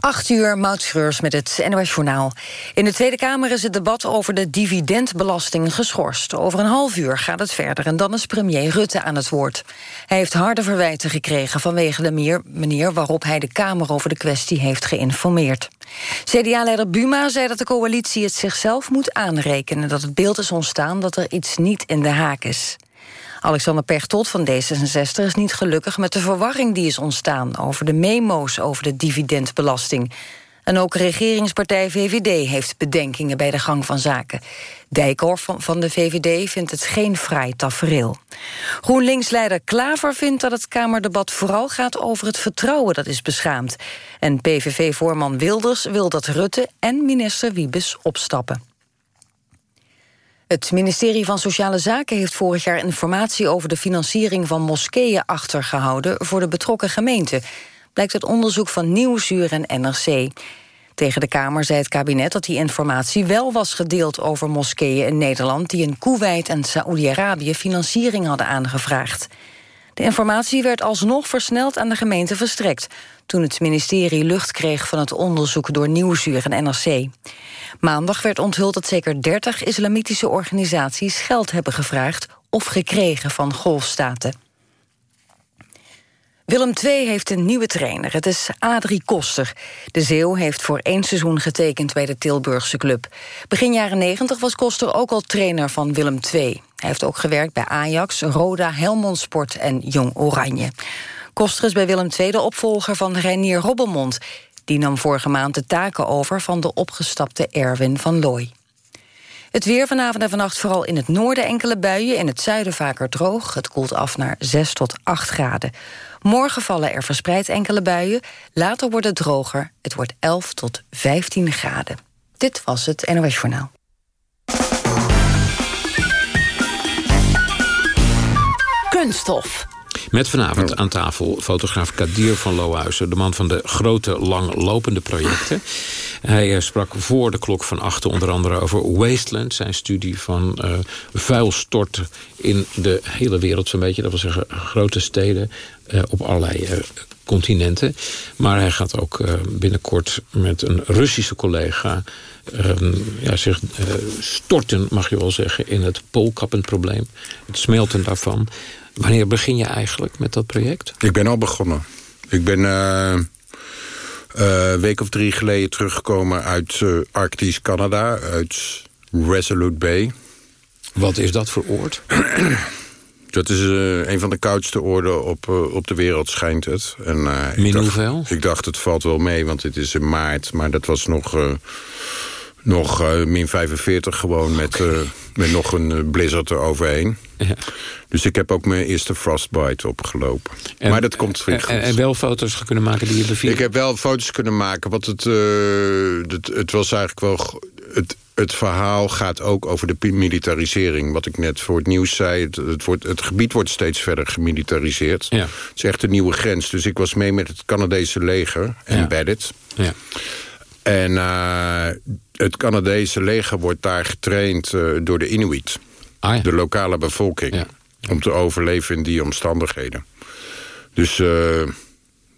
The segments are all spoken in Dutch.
8 uur, Maud met het NOS Journaal. In de Tweede Kamer is het debat over de dividendbelasting geschorst. Over een half uur gaat het verder en dan is premier Rutte aan het woord. Hij heeft harde verwijten gekregen vanwege de manier waarop hij de Kamer over de kwestie heeft geïnformeerd. CDA-leider Buma zei dat de coalitie het zichzelf moet aanrekenen... dat het beeld is ontstaan dat er iets niet in de haak is. Alexander Pechtold van D66 is niet gelukkig met de verwarring die is ontstaan... over de memo's over de dividendbelasting. En ook regeringspartij VVD heeft bedenkingen bij de gang van zaken. Dijkhoff van de VVD vindt het geen fraai tafereel. GroenLinks-leider Klaver vindt dat het Kamerdebat vooral gaat over het vertrouwen dat is beschaamd. En PVV-voorman Wilders wil dat Rutte en minister Wiebes opstappen. Het ministerie van Sociale Zaken heeft vorig jaar informatie over de financiering van moskeeën achtergehouden voor de betrokken gemeenten. Blijkt uit onderzoek van Nieuwsuur en NRC. Tegen de Kamer zei het kabinet dat die informatie wel was gedeeld over moskeeën in Nederland die in Kuwait en Saoedi-Arabië financiering hadden aangevraagd. De informatie werd alsnog versneld aan de gemeente verstrekt... toen het ministerie lucht kreeg van het onderzoek door Nieuwsuur en NRC. Maandag werd onthuld dat zeker 30 islamitische organisaties geld hebben gevraagd of gekregen van golfstaten. Willem II heeft een nieuwe trainer. Het is Adrie Koster. De Zeeuw heeft voor één seizoen getekend bij de Tilburgse club. Begin jaren 90 was Koster ook al trainer van Willem II. Hij heeft ook gewerkt bij Ajax, Roda, Helmond Sport en Jong Oranje. Koster is bij Willem II de opvolger van Reinier Robbelmond. Die nam vorige maand de taken over van de opgestapte Erwin van Looy. Het weer vanavond en vannacht vooral in het noorden enkele buien... in het zuiden vaker droog. Het koelt af naar 6 tot 8 graden. Morgen vallen er verspreid enkele buien. Later wordt het droger. Het wordt 11 tot 15 graden. Dit was het NOS Journaal. Kunststof. Met vanavond aan tafel fotograaf Kadir van Lohuizen... de man van de grote, langlopende projecten. Hij eh, sprak voor de klok van achter onder andere over Wasteland... zijn studie van uh, vuilstorten in de hele wereld zo'n beetje. Dat wil zeggen grote steden uh, op allerlei continenten. Maar hij gaat ook binnenkort met een Russische collega... Ehm, ja, zich storten, mag je wel zeggen, in het poolkappenprobleem. Het smelten daarvan. Wanneer begin je eigenlijk met dat project? Ik ben al begonnen. Ik ben uh, een week of drie geleden teruggekomen uit uh, Arctisch Canada, uit Resolute Bay. Wat is dat voor oord? Dat is een van de koudste oorden op, op de wereld, schijnt het. En, Min hoeveel? Ik dacht, het valt wel mee, want het is in maart. Maar dat was nog nog uh, min 45 gewoon met, uh, met nog een uh, blizzard eroverheen. Ja. Dus ik heb ook mijn eerste frostbite opgelopen. En, maar dat komt en, en, wel foto's kunnen maken die je beviel? Ik heb wel foto's kunnen maken. Want het, het, het was eigenlijk wel... Het, het verhaal gaat ook over de militarisering. Wat ik net voor het nieuws zei. Het, het, wordt, het gebied wordt steeds verder gemilitariseerd. Ja. Het is echt een nieuwe grens. Dus ik was mee met het Canadese leger. Embedded. Ja. ja. En uh, het Canadese leger wordt daar getraind uh, door de Inuit. Ah, ja. De lokale bevolking. Ja. Om te overleven in die omstandigheden. Dus uh,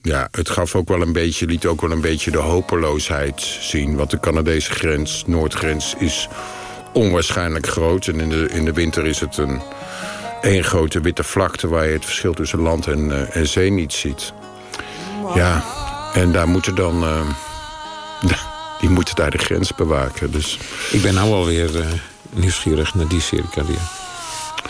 ja, het gaf ook wel een beetje, liet ook wel een beetje de hopeloosheid zien. Want de Canadese grens, noordgrens, is onwaarschijnlijk groot. En in de, in de winter is het een één grote witte vlakte... waar je het verschil tussen land en, uh, en zee niet ziet. Ja, en daar moeten dan die moeten daar de grens bewaken. Dus. Ik ben nou alweer uh, nieuwsgierig naar die serie.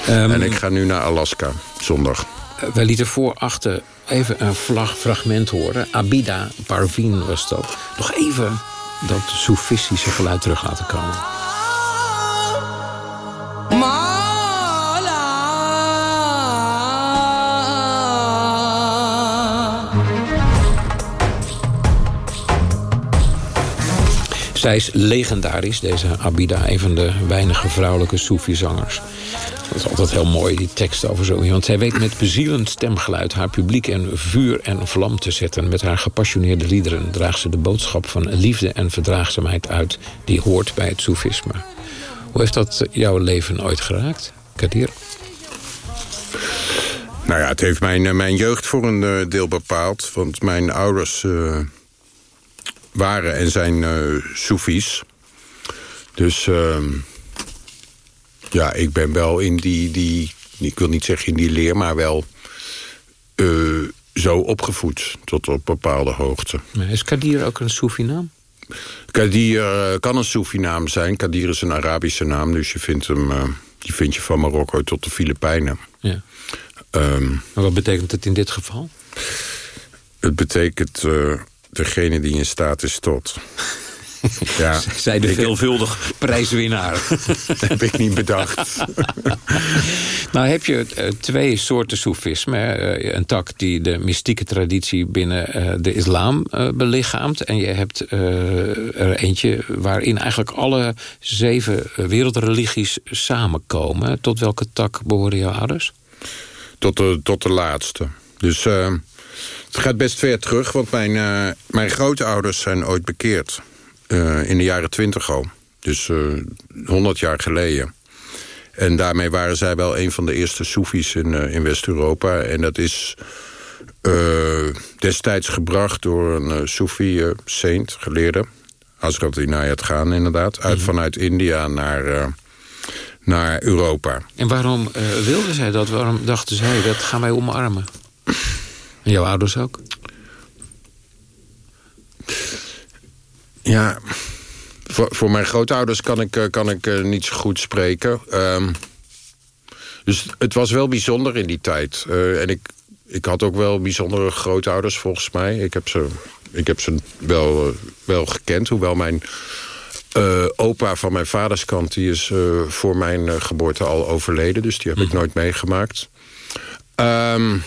Um, en ik ga nu naar Alaska, zondag. Uh, wij lieten voor achter even een vlag, fragment horen. Abida Parveen was dat. Nog even dat soefistische geluid terug laten komen. Zij is legendarisch, deze Abida, een van de weinige vrouwelijke Soefi-zangers. Dat is altijd heel mooi, die tekst over zo iemand. Zij weet met bezielend stemgeluid haar publiek in vuur en vlam te zetten. Met haar gepassioneerde liederen draagt ze de boodschap van liefde en verdraagzaamheid uit... die hoort bij het Soefisme. Hoe heeft dat jouw leven ooit geraakt, Kadir? Nou ja, het heeft mijn, mijn jeugd voor een eh, deel bepaald. Want mijn ouders... Uh waren en zijn uh, Soefies. Dus ehm, ja, ik ben wel in die, die... Ik wil niet zeggen in die leer, maar wel... Uh, zo opgevoed, tot op bepaalde hoogte. Is Kadir ook een Soefi-naam? Kadir kan een Soefi-naam zijn. Kadir is een Arabische naam, dus je vindt hem... die vind je van Marokko tot de Filipijnen. Ja. Um, wat betekent het in dit geval? Het betekent uh, degene die in staat is tot. ja, Zij de veelvuldig prijswinnaar. heb ik niet bedacht. nou heb je uh, twee soorten soefisme. Uh, een tak die de mystieke traditie binnen de islam belichaamt. En je hebt er eentje waarin eigenlijk alle zeven wereldreligies samenkomen. Tot welke tak behoren jouw ouders? Tot de, tot de laatste. Dus uh, het gaat best ver terug, want mijn, uh, mijn grootouders zijn ooit bekeerd. Uh, in de jaren twintig al. Dus 100 jaar geleden. En daarmee waren zij wel een van de eerste Soefies in, in West-Europa. En dat is destijds gebracht door een Soefi saint, geleerde. Hazrat Inayat Khan inderdaad. Uit, mhm. Vanuit India naar naar Europa. En waarom uh, wilden zij dat? Waarom dachten zij, dat gaan wij omarmen? En jouw ouders ook? Ja, voor, voor mijn grootouders kan ik, eh, kan ik uh, niet zo goed spreken. Um, dus het was wel bijzonder in die tijd. Uh, en ik, ik had ook wel bijzondere grootouders volgens mij. Ik heb ze, ik heb ze wel, wel gekend, hoewel mijn uh, opa van mijn vaders kant die is uh, voor mijn uh, geboorte al overleden. Dus die heb ik mhm. nooit meegemaakt. Um,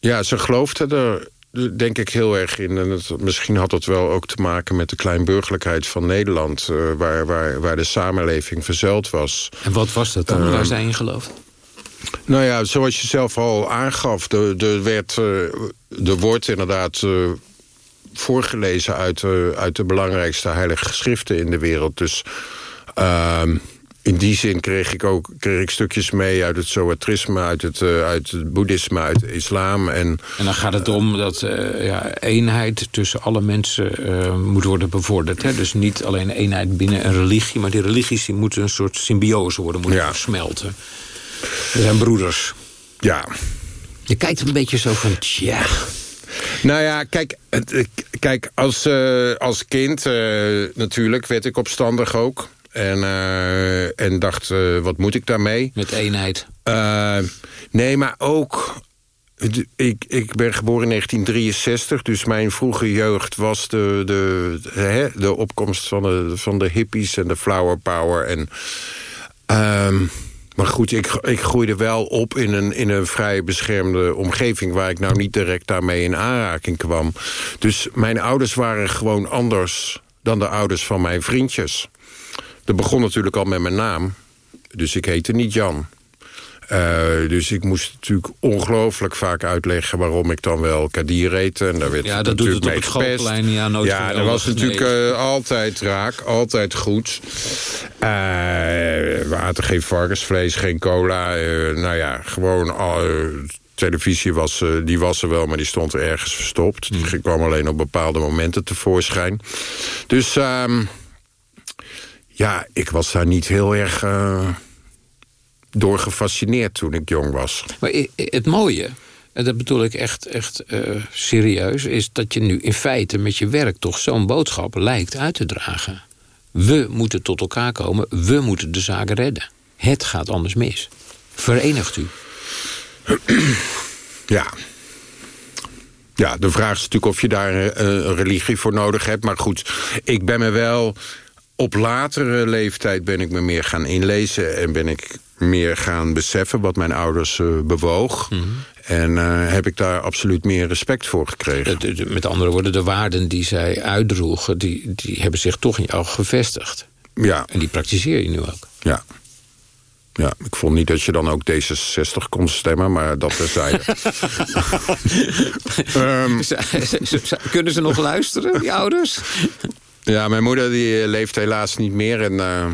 ja, ze geloofde er denk ik heel erg in. En het, misschien had het wel ook te maken met de kleinburgerlijkheid van Nederland... waar, waar, waar de samenleving verzuild was. En wat was dat dan, waar zij in geloofde? Nou ja, zoals je zelf al aangaf... er, er, werd, er wordt inderdaad voorgelezen uit, uh, uit de belangrijkste heilige geschriften in de wereld. Dus uh, in die zin kreeg ik ook kreeg ik stukjes mee uit het Zoatrisme, uit het, uh, uit het boeddhisme, uit het islam. En, en dan gaat het om dat uh, ja, eenheid tussen alle mensen moet worden bevorderd. Hè? Dus niet alleen eenheid binnen een religie, maar die religies die moeten een soort symbiose worden, moeten ja. versmelten. We zijn broeders. Ja. Je kijkt een beetje zo van, tja... Nou ja, kijk, kijk als, uh, als kind uh, natuurlijk werd ik opstandig ook. En, uh, en dacht, wat moet ik daarmee? Met eenheid. nee, maar ook... Ik, ik ben geboren in 1963, dus mijn vroege jeugd was de, de, hè, de opkomst van de, van de hippies en de flower power. En, uh, maar goed, ik, ik groeide wel op in een, in een vrij beschermde omgeving... waar ik nou niet direct daarmee in aanraking kwam. Dus mijn ouders waren gewoon anders dan de ouders van mijn vriendjes. Dat begon natuurlijk al met mijn naam. Dus ik heette niet Jan. Uh, dus ik moest natuurlijk ongelooflijk vaak uitleggen... waarom ik dan wel Kadir heette. En daar werd ja, dat doet het op het schoolplein. Ja, nooit ja dat was natuurlijk uh, altijd raak. Altijd goed. Uh, water, geen varkensvlees, geen cola. nou ja, gewoon... televisie was, die was er wel, maar die stond er ergens verstopt. Die hmm. kwam alleen op bepaalde momenten tevoorschijn. Dus um, ja, ik was daar niet heel erg door gefascineerd toen ik jong was. Maar het mooie, en dat bedoel ik echt, echt uh, serieus... is dat je nu in feite met je werk toch zo'n boodschap lijkt uit te dragen. We moeten tot elkaar komen, we moeten de zaak redden. Het gaat anders mis. Verenigt u. Ja, ja, de vraag is natuurlijk of je daar eh, een religie voor nodig hebt. Maar goed, ik ben me wel... Op latere leeftijd ben ik me meer gaan inlezen... en ben ik meer gaan beseffen wat mijn ouders uh, bewoog. Mhm. En uh, heb ik daar absoluut meer respect voor gekregen. met andere woorden, de waarden die zij uitdroegen... Die, die hebben zich toch in jou gevestigd. Ja. En die praktiseer je nu ook. Ja. Ja, ik vond niet dat je dan ook D66 kon stemmen, maar dat terzijde. um, Kunnen ze nog luisteren, die ouders? Ja, mijn moeder die leeft helaas niet meer. En uh,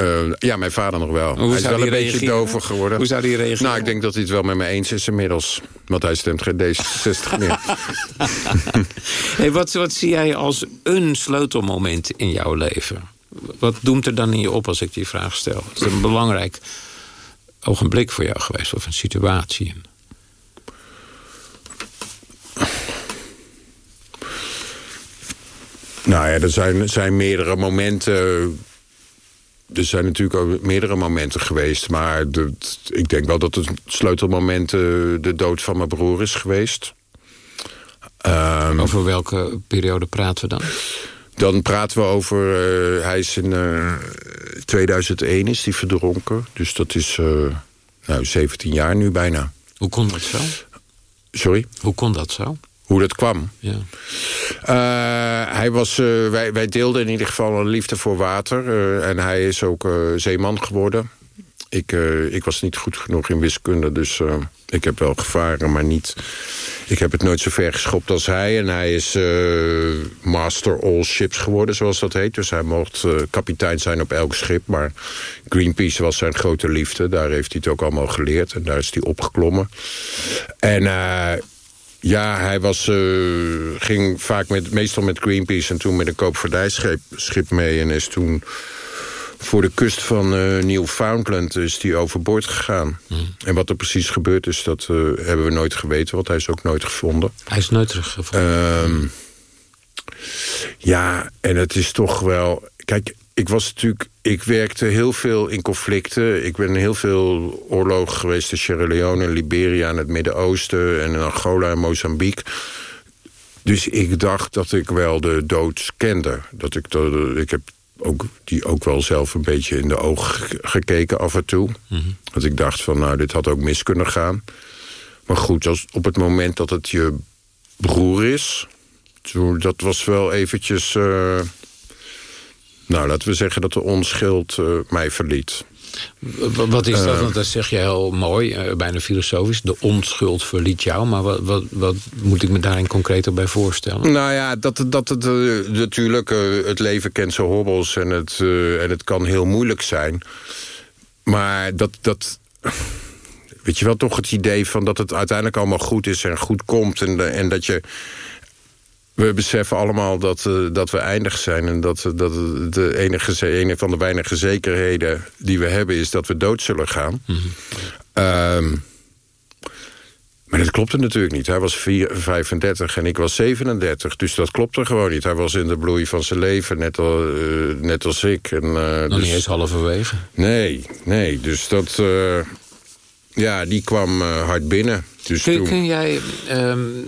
Uh, ja, mijn vader nog wel. Hoe hij is wel een beetje dover geworden. Hoe zou die reageren? Nou, ik denk dat hij het wel met me eens is inmiddels. Want hij stemt geen D66 meer. Hey, wat, wat zie jij als een sleutelmoment in jouw leven? Wat doemt er dan in je op als ik die vraag stel? Is het een belangrijk ogenblik voor jou geweest? Of een situatie? Nou ja, er zijn, zijn meerdere momenten. Er zijn natuurlijk ook meerdere momenten geweest. Maar de, ik denk wel dat het sleutelmoment eh, de dood van mijn broer is geweest. Um, Over welke periode praten we dan? Dan praten we over... Uh, hij is in uh, 2001 is die verdronken. Dus dat is uh, nou, 17 jaar nu bijna. Hoe kon dat zo? Sorry? Hoe kon dat zo? Hoe dat kwam? Ja. Uh, hij was, uh, wij, wij deelden in ieder geval een liefde voor water. Uh, en hij is ook zeeman geworden. Ik, ik was niet goed genoeg in wiskunde, dus ik heb wel gevaren, maar niet... Ik heb het nooit zo ver geschopt als hij. En hij is master all ships geworden, zoals dat heet. Dus hij mocht kapitein zijn op elk schip. Maar Greenpeace was zijn grote liefde. Daar heeft hij het ook allemaal geleerd. En daar is hij opgeklommen. En... Ja, hij was, uh, ging vaak met, meestal met Greenpeace en toen met een koopvaardijschip schip mee. En is toen voor de kust van uh, Newfoundland is die overboord gegaan. Hmm. En wat er precies gebeurd is, dat uh, hebben we nooit geweten. Want hij is ook nooit gevonden. Hij is nooit teruggevonden. Um, ja, en het is toch wel... Kijk, ik was natuurlijk... Ik werkte heel veel in conflicten. Ik ben heel veel oorlogen geweest in Sierra Leone, in Liberia, in het Midden-Oosten... en in Angola en Mozambique. Dus ik dacht dat ik wel de dood kende. Dat ik, de, ik heb ook, die ook wel zelf een beetje in de ogen gekeken af en toe. Mhm. Dat ik dacht van, nou, dit had ook mis kunnen gaan. Maar goed, als op het moment dat het je broer is... Toen, dat was wel eventjes... Uh, nou, laten we zeggen dat de onschuld uh, mij verliet. Wat is dat? Uh, Want dat zeg je heel mooi, uh, bijna filosofisch. De onschuld verliet jou. Maar wat, wat, wat moet ik me daarin concreter bij voorstellen? Nou ja, dat, dat het natuurlijk... het leven kent zijn hobbels en het, en het kan heel moeilijk zijn. Maar dat... dat weet je wel, toch het idee van dat het uiteindelijk allemaal goed is en goed komt. En, en dat je we beseffen allemaal dat, uh, dat we eindig zijn. En dat, dat de enige, een van de weinige zekerheden die we hebben... is dat we dood zullen gaan. Mm -hmm. um, maar dat klopte natuurlijk niet. Hij was 4, 35 en ik was 37. Dus dat klopte gewoon niet. Hij was in de bloei van zijn leven, net, al, uh, net als ik. En, uh, Nog dus, niet eens halverwege? Nee, nee. Dus dat... Uh, ja, die kwam hard binnen. Dus kun, toen... kun jij... Um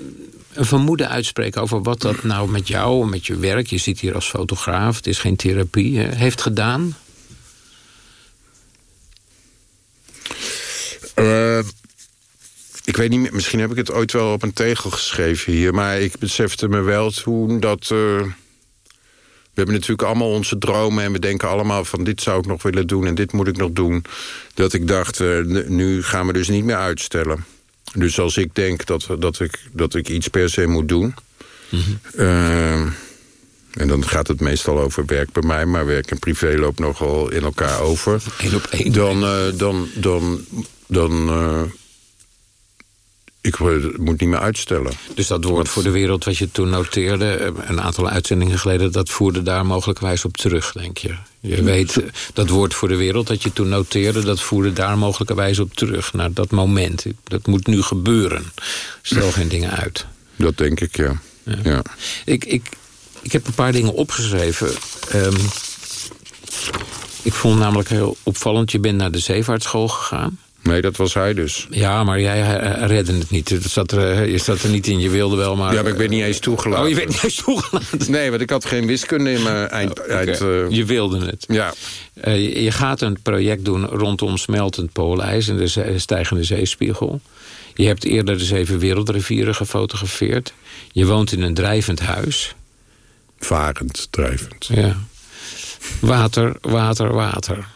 een vermoeden uitspreken over wat dat nou met jou, met je werk... je zit hier als fotograaf, het is geen therapie, heeft gedaan? Uh, ik weet niet misschien heb ik het ooit wel op een tegel geschreven hier... maar ik besefte me wel toen dat... Uh, we hebben natuurlijk allemaal onze dromen... en we denken allemaal van dit zou ik nog willen doen... en dit moet ik nog doen. Dat ik dacht, uh, nu gaan we dus niet meer uitstellen. Dus als ik denk dat, dat, ik, dat ik iets per se moet doen... Mm -hmm. uh, en dan gaat het meestal over werk bij mij... maar werk en privé loopt nogal in elkaar over. Eén op één. Dan, uh, dan, dan, dan uh, ik moet niet meer uitstellen. Dus dat woord voor de wereld wat je toen noteerde... een aantal uitzendingen geleden... dat voerde daar mogelijkwijs op terug, denk je? Je weet, dat woord voor de wereld dat je toen noteerde... dat voerde daar mogelijkerwijs op terug, naar dat moment. Dat moet nu gebeuren. Stel geen dingen uit. Dat denk ik, ja. ja. ja. Ik, ik, ik heb een paar dingen opgeschreven. Um, ik vond namelijk heel opvallend... je bent naar de zeevaartschool gegaan. Nee, dat was hij dus. Ja, maar jij redde het niet. Het zat er, je zat er niet in, je wilde wel, maar... Ja, maar ik ben niet eens toegelaten. Oh, je bent niet eens toegelaten? Nee, want ik had geen wiskunde in mijn eind... Oh, okay. eind uh... Je wilde het? Ja. Uh, je, je, gaat een project doen rondom smeltend poolijs... en de stijgende zeespiegel. Je hebt eerder de zeven wereldrivieren gefotografeerd. Je woont in een drijvend huis. Varend, drijvend. Ja. Water, water, water.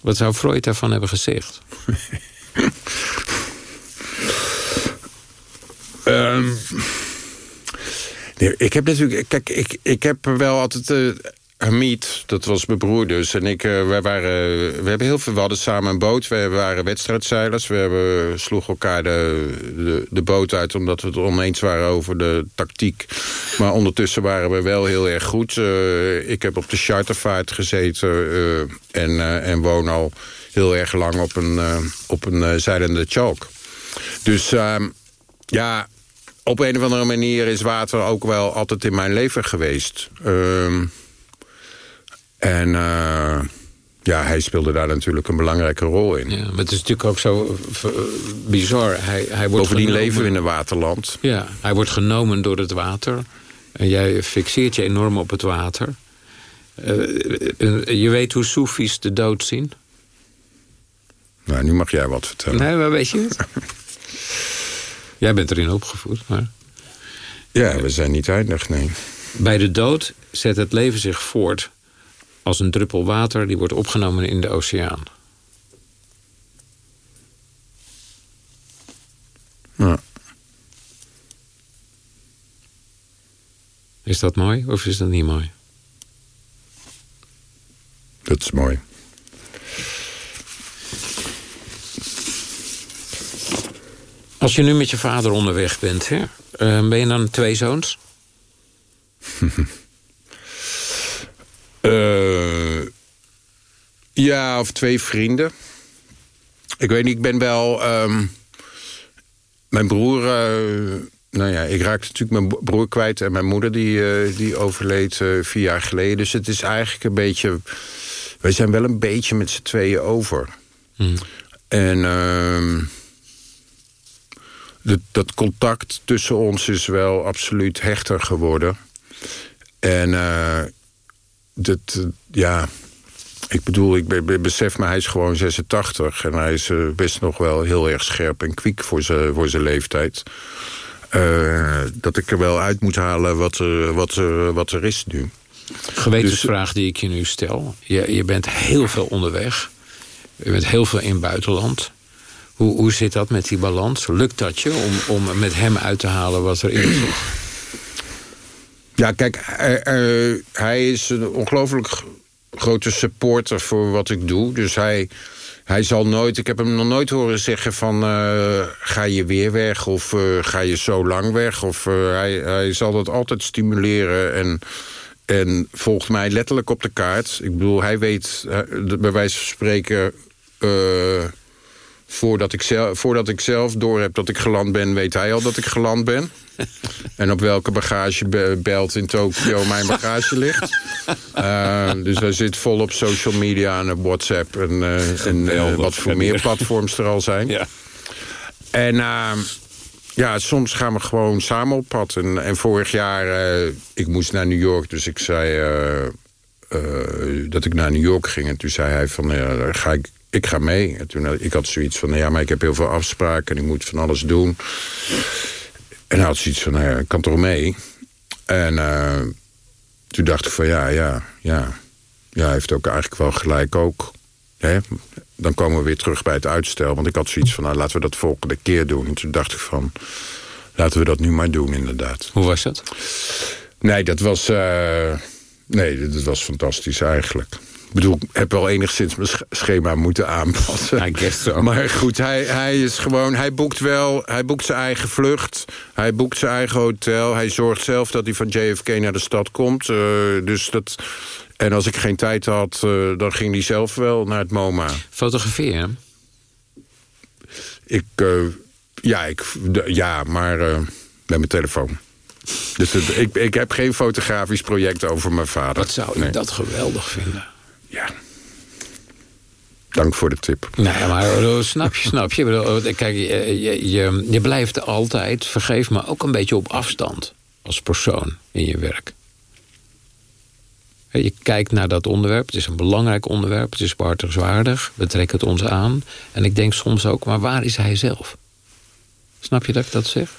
Wat zou Freud daarvan hebben gezegd? um, nee, ik heb natuurlijk... Kijk, ik, ik heb wel altijd... Uh, Hamid, dat was mijn broer dus, en ik, uh, wij waren, we hebben heel veel, we hadden samen een boot, we waren wedstrijdzeilers, we hebben, sloegen elkaar de, de, de, boot uit omdat we het oneens waren over de tactiek. Maar ondertussen waren we wel heel erg goed. Uh, ik heb op de chartervaart gezeten uh, en, en woon al heel erg lang op een, op een zeilende chalk. Dus ehm, ja, op een of andere manier is water ook wel altijd in mijn leven geweest. En uh, ja, hij speelde daar natuurlijk een belangrijke rol in. Ja, maar het is natuurlijk ook zo uh, bizar. Hij, hij wordt Bovendien genomen... leven we in een waterland. Ja, hij wordt genomen door het water. En jij fixeert je enorm op het water. Uh, je weet hoe Soefies de dood zien? Nou, nu mag jij wat vertellen. Nee, maar weet je het? jij bent erin opgevoed, maar... Ja, we zijn niet eindig, nee. Bij de dood zet het leven zich voort als een druppel water die wordt opgenomen in de oceaan. Ja. Is dat mooi of is dat niet mooi? Dat is mooi. Als je nu met je vader onderweg bent, hè, uh, ben je dan twee zoons? Uh, ja, of twee vrienden. Ik weet niet, ik ben wel... Um, mijn broer... Uh, nou ja, ik raakte natuurlijk mijn broer kwijt... en mijn moeder die, uh, die overleed vier jaar geleden. Dus het is eigenlijk een beetje... Wij zijn wel een beetje met z'n tweeën over. Hmm. En... Uh, dat, dat contact tussen ons is wel absoluut hechter geworden. En dat, ja, ik bedoel, ik besef me, hij is gewoon 86... en hij is uh, best nog wel heel erg scherp en kwiek voor zijn voor leeftijd. Uh, dat ik er wel uit moet halen wat er, wat er, wat er is nu. Gewetensvraag dus, die ik je nu stel. Je, je bent heel veel onderweg. Je bent heel veel in het buitenland. Hoe, hoe zit dat met die balans? Lukt dat je om, om met hem uit te halen wat erin zit? Ja, kijk, uh, hij is een ongelooflijk grote supporter voor wat ik doe. Dus hij, hij zal nooit... Ik heb hem nog nooit horen zeggen van... Uh, ga je weer weg of uh, ga je zo lang weg. Of, hij, hij zal dat altijd stimuleren en, en volgt mij letterlijk op de kaart. Ik bedoel, hij weet bij wijze van spreken... Voordat ik, zelf, voordat ik zelf door heb dat ik geland ben... weet hij al dat ik geland ben. en op welke bagagebelt in Tokio mijn bagage ligt. Uh, dus hij zit vol op social media en op WhatsApp... en, uh, en uh, wat voor meer platforms er al zijn. Ja. En ehm, ja, soms gaan we gewoon samen op pad. En, en vorig jaar, ik moest naar New York, dus ik zei... dat ik naar New York ging. En toen zei hij van, ja, ga ik ik ga mee. En toen, ik had zoiets van, ja, maar ik heb heel veel afspraken... en ik moet van alles doen. En hij had zoiets van, nou ja, ik kan toch mee? En uh, toen dacht ik van, ja, ja, ja. Ja, hij heeft ook eigenlijk wel gelijk ook. Hè? Dan komen we weer terug bij het uitstel. Want ik had zoiets van, nou, laten we dat volgende keer doen. En toen dacht ik van, laten we dat nu maar doen, inderdaad. Hoe was dat? Nee, dat was... Uh, nee, dat was fantastisch eigenlijk. Ik bedoel, ik heb wel enigszins mijn schema moeten aanpassen. So. Maar goed, hij, hij is gewoon... Hij boekt wel... Hij boekt zijn eigen vlucht. Hij boekt zijn eigen hotel. Hij zorgt zelf dat hij van JFK naar de stad komt. Uh, dus dat... En als ik geen tijd had, uh, dan ging hij zelf wel naar het MoMA. Fotografeer hem? Ik... Uh, ja, ik, ja, maar met mijn telefoon. Dus het, ik, ik heb geen fotografisch project over mijn vader. Wat zou ik nee. dat geweldig vinden? Ja. Dank voor de tip. Nee, maar snap je, snap je. Kijk, je, blijft altijd, vergeef me, ook een beetje op afstand als persoon in je werk. Je kijkt naar dat onderwerp. Het is een belangrijk onderwerp. Het is behartigingswaardig. We trekken het ons aan. En ik denk soms ook, maar waar is hij zelf? Snap je dat ik dat zeg?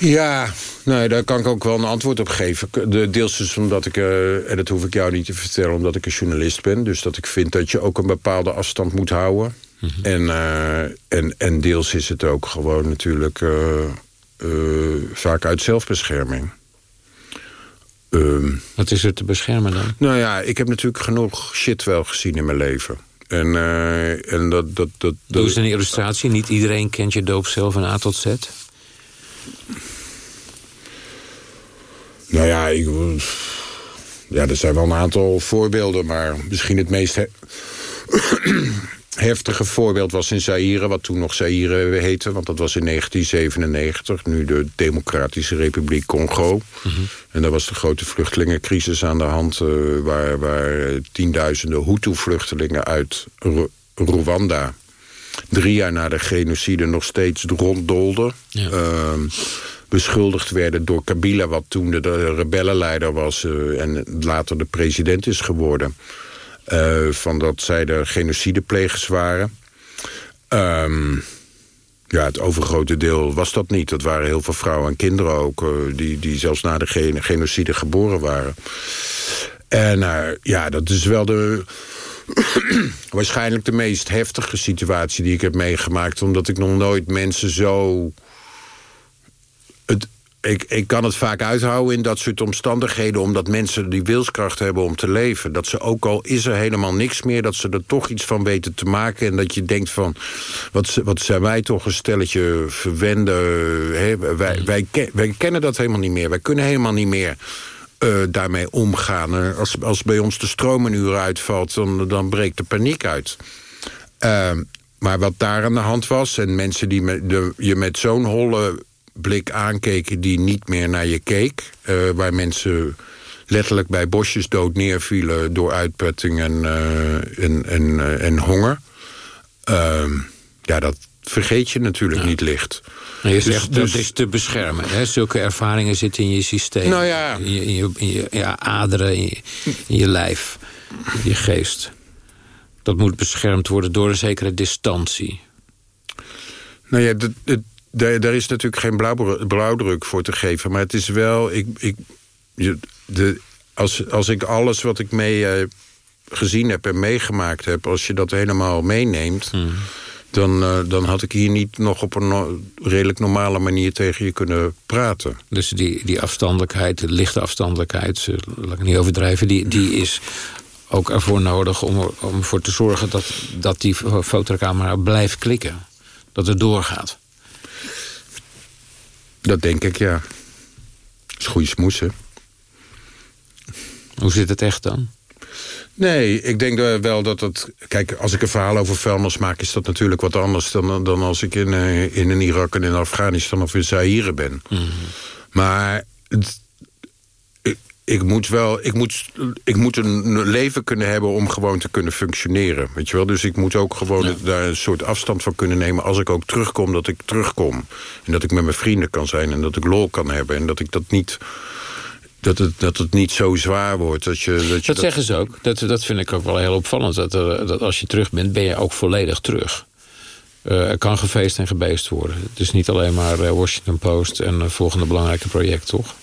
Ja, nee, daar kan ik ook wel een antwoord op geven. De, deels dus omdat ik, uh, en dat hoef ik jou niet te vertellen... omdat ik een journalist ben. Dus dat ik vind dat je ook een bepaalde afstand moet houden. Mm -hmm. en, uh, en, en deels is het ook gewoon natuurlijk... Uh, vaak uit zelfbescherming. Ehm, Wat is er te beschermen dan? nou ja, ik heb natuurlijk genoeg shit wel gezien in mijn leven. En, eh, en dat... dat, dat, Doe eens een illustratie. Niet iedereen kent je doop van A tot Z. nou ja, ik, ja, er zijn wel een aantal voorbeelden, maar misschien het meest he- heftige voorbeeld was in Zaire, wat toen nog Zaire heette, want dat was in 1997, nu de Democratische Republiek Congo. En daar was de grote vluchtelingencrisis aan de hand, eh, waar, waar tienduizenden Hutu-vluchtelingen uit Ru- Rwanda drie jaar na de genocide nog steeds ronddolden. Ja. Ehm, beschuldigd werden door Kabila, wat toen de, de rebellenleider was... eh, en later de president is geworden... eh, van dat zij de genocideplegers waren. Ehm, ja, het overgrote deel was dat niet. Dat waren heel veel vrouwen en kinderen ook... eh, die, die zelfs na de gen- genocide geboren waren. En ja, dat is wel de waarschijnlijk de meest heftige situatie die ik heb meegemaakt. Omdat ik nog nooit mensen zo... Ik, ik kan het vaak uithouden in dat soort omstandigheden... omdat mensen die wilskracht hebben om te leven. Dat ze ook al is er helemaal niks meer... dat ze er toch iets van weten te maken. En dat je denkt van... wat, wat zijn wij toch een stelletje verwende... Hè? Wij, wij, wij kennen dat helemaal niet meer. Wij kunnen helemaal niet meer... eh, daarmee omgaan. Als, als bij ons de stroom een uur uitvalt, dan, breekt de paniek uit. Ehm, maar wat daar aan de hand was... en mensen die de, je met zo'n holle blik aankeken... die niet meer naar je keek... eh, waar mensen letterlijk bij bosjes dood neervielen... door uitputting en, eh, en, en, eh, en honger... Ehm, ja, dat vergeet je natuurlijk niet licht. Nou, je Dus- zegt dus- dat is te beschermen. Hè? Zulke ervaringen zitten in je systeem. Nou ja. In je, in je, in je ja, aderen, in je, in je lijf, in je geest. Dat moet beschermd worden door een zekere distantie. Nou ja, dat- daar, daar is natuurlijk geen blauwdruk, blauwdruk voor te geven. Maar het is wel... Ik, ik, de, als, als ik alles wat ik mee eh, gezien heb en meegemaakt heb... als je dat helemaal meeneemt... Dan, eh, dan had ik hier niet nog op een no- redelijk normale manier tegen je kunnen praten. Dus die, die afstandelijkheid, de lichte afstandelijkheid... eh, laat ik niet overdrijven, die, die is ook ervoor nodig... om, om ervoor te zorgen dat, dat die fo- fotocamera blijft klikken. Dat het doorgaat. Dat denk ik, ja. Dat is goede smoes, hè? Hoe zit het echt dan? Nee, ik denk eh, wel dat het... Kijk, als ik een verhaal over vuilnis maak... is dat natuurlijk wat anders dan, dan als ik in, eh, in een Irak en in Afghanistan of in Zaire ben. Maar het- ik, moet wel... Ik moet, ik moet een leven kunnen hebben om gewoon te kunnen functioneren. Weet je wel? Dus ik moet ook gewoon daar een soort afstand van kunnen nemen... als ik ook terugkom, dat ik terugkom. En dat ik met mijn vrienden kan zijn en dat ik lol kan hebben. En dat ik dat niet... Dat het, dat het niet zo zwaar wordt. Dat, je, dat, je Dat zeggen ze ook. Dat, dat vind ik ook wel heel opvallend. Dat, er, dat als je terug bent, ben je ook volledig terug. Eh, er kan gefeest en gebeest worden. Het is niet alleen maar eh, Washington Post en het volgende belangrijke project, toch?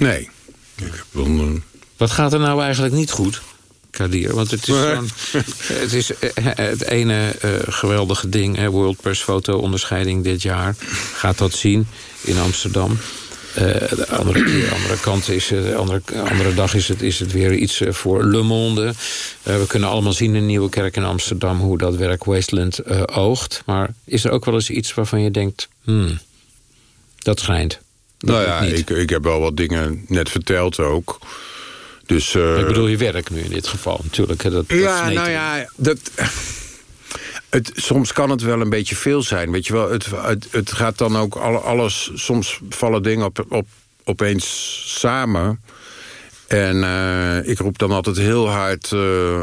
Nee. Ik heb wel een- Wat gaat er nou eigenlijk niet goed, Kadir? Want het is, het, is eh, het ene eh, geweldige ding, hè, World Press Foto onderscheiding dit jaar. Gaat dat zien in Amsterdam. Eh, de andere, de andere kant is, het- de andere, andere dag is het, is het weer iets eh, voor Le Monde. Eh, we kunnen allemaal zien in Nieuwe Kerk in Amsterdam hoe dat werk Wasteland eh, oogt. Maar is er ook wel eens iets waarvan je denkt, hmm, dat schijnt. Dat nou ja, ik, ik heb wel wat dingen net verteld ook. Dus, eh, Ik bedoel je werk nu in dit geval, natuurlijk. Dat, dat ja, nou in. ja, dat... Het, soms kan het wel een beetje veel zijn, weet je wel. Het, het, het gaat dan ook alle- alles... Soms vallen dingen op, op, opeens samen. En eh, ik roep dan altijd heel hard... eh,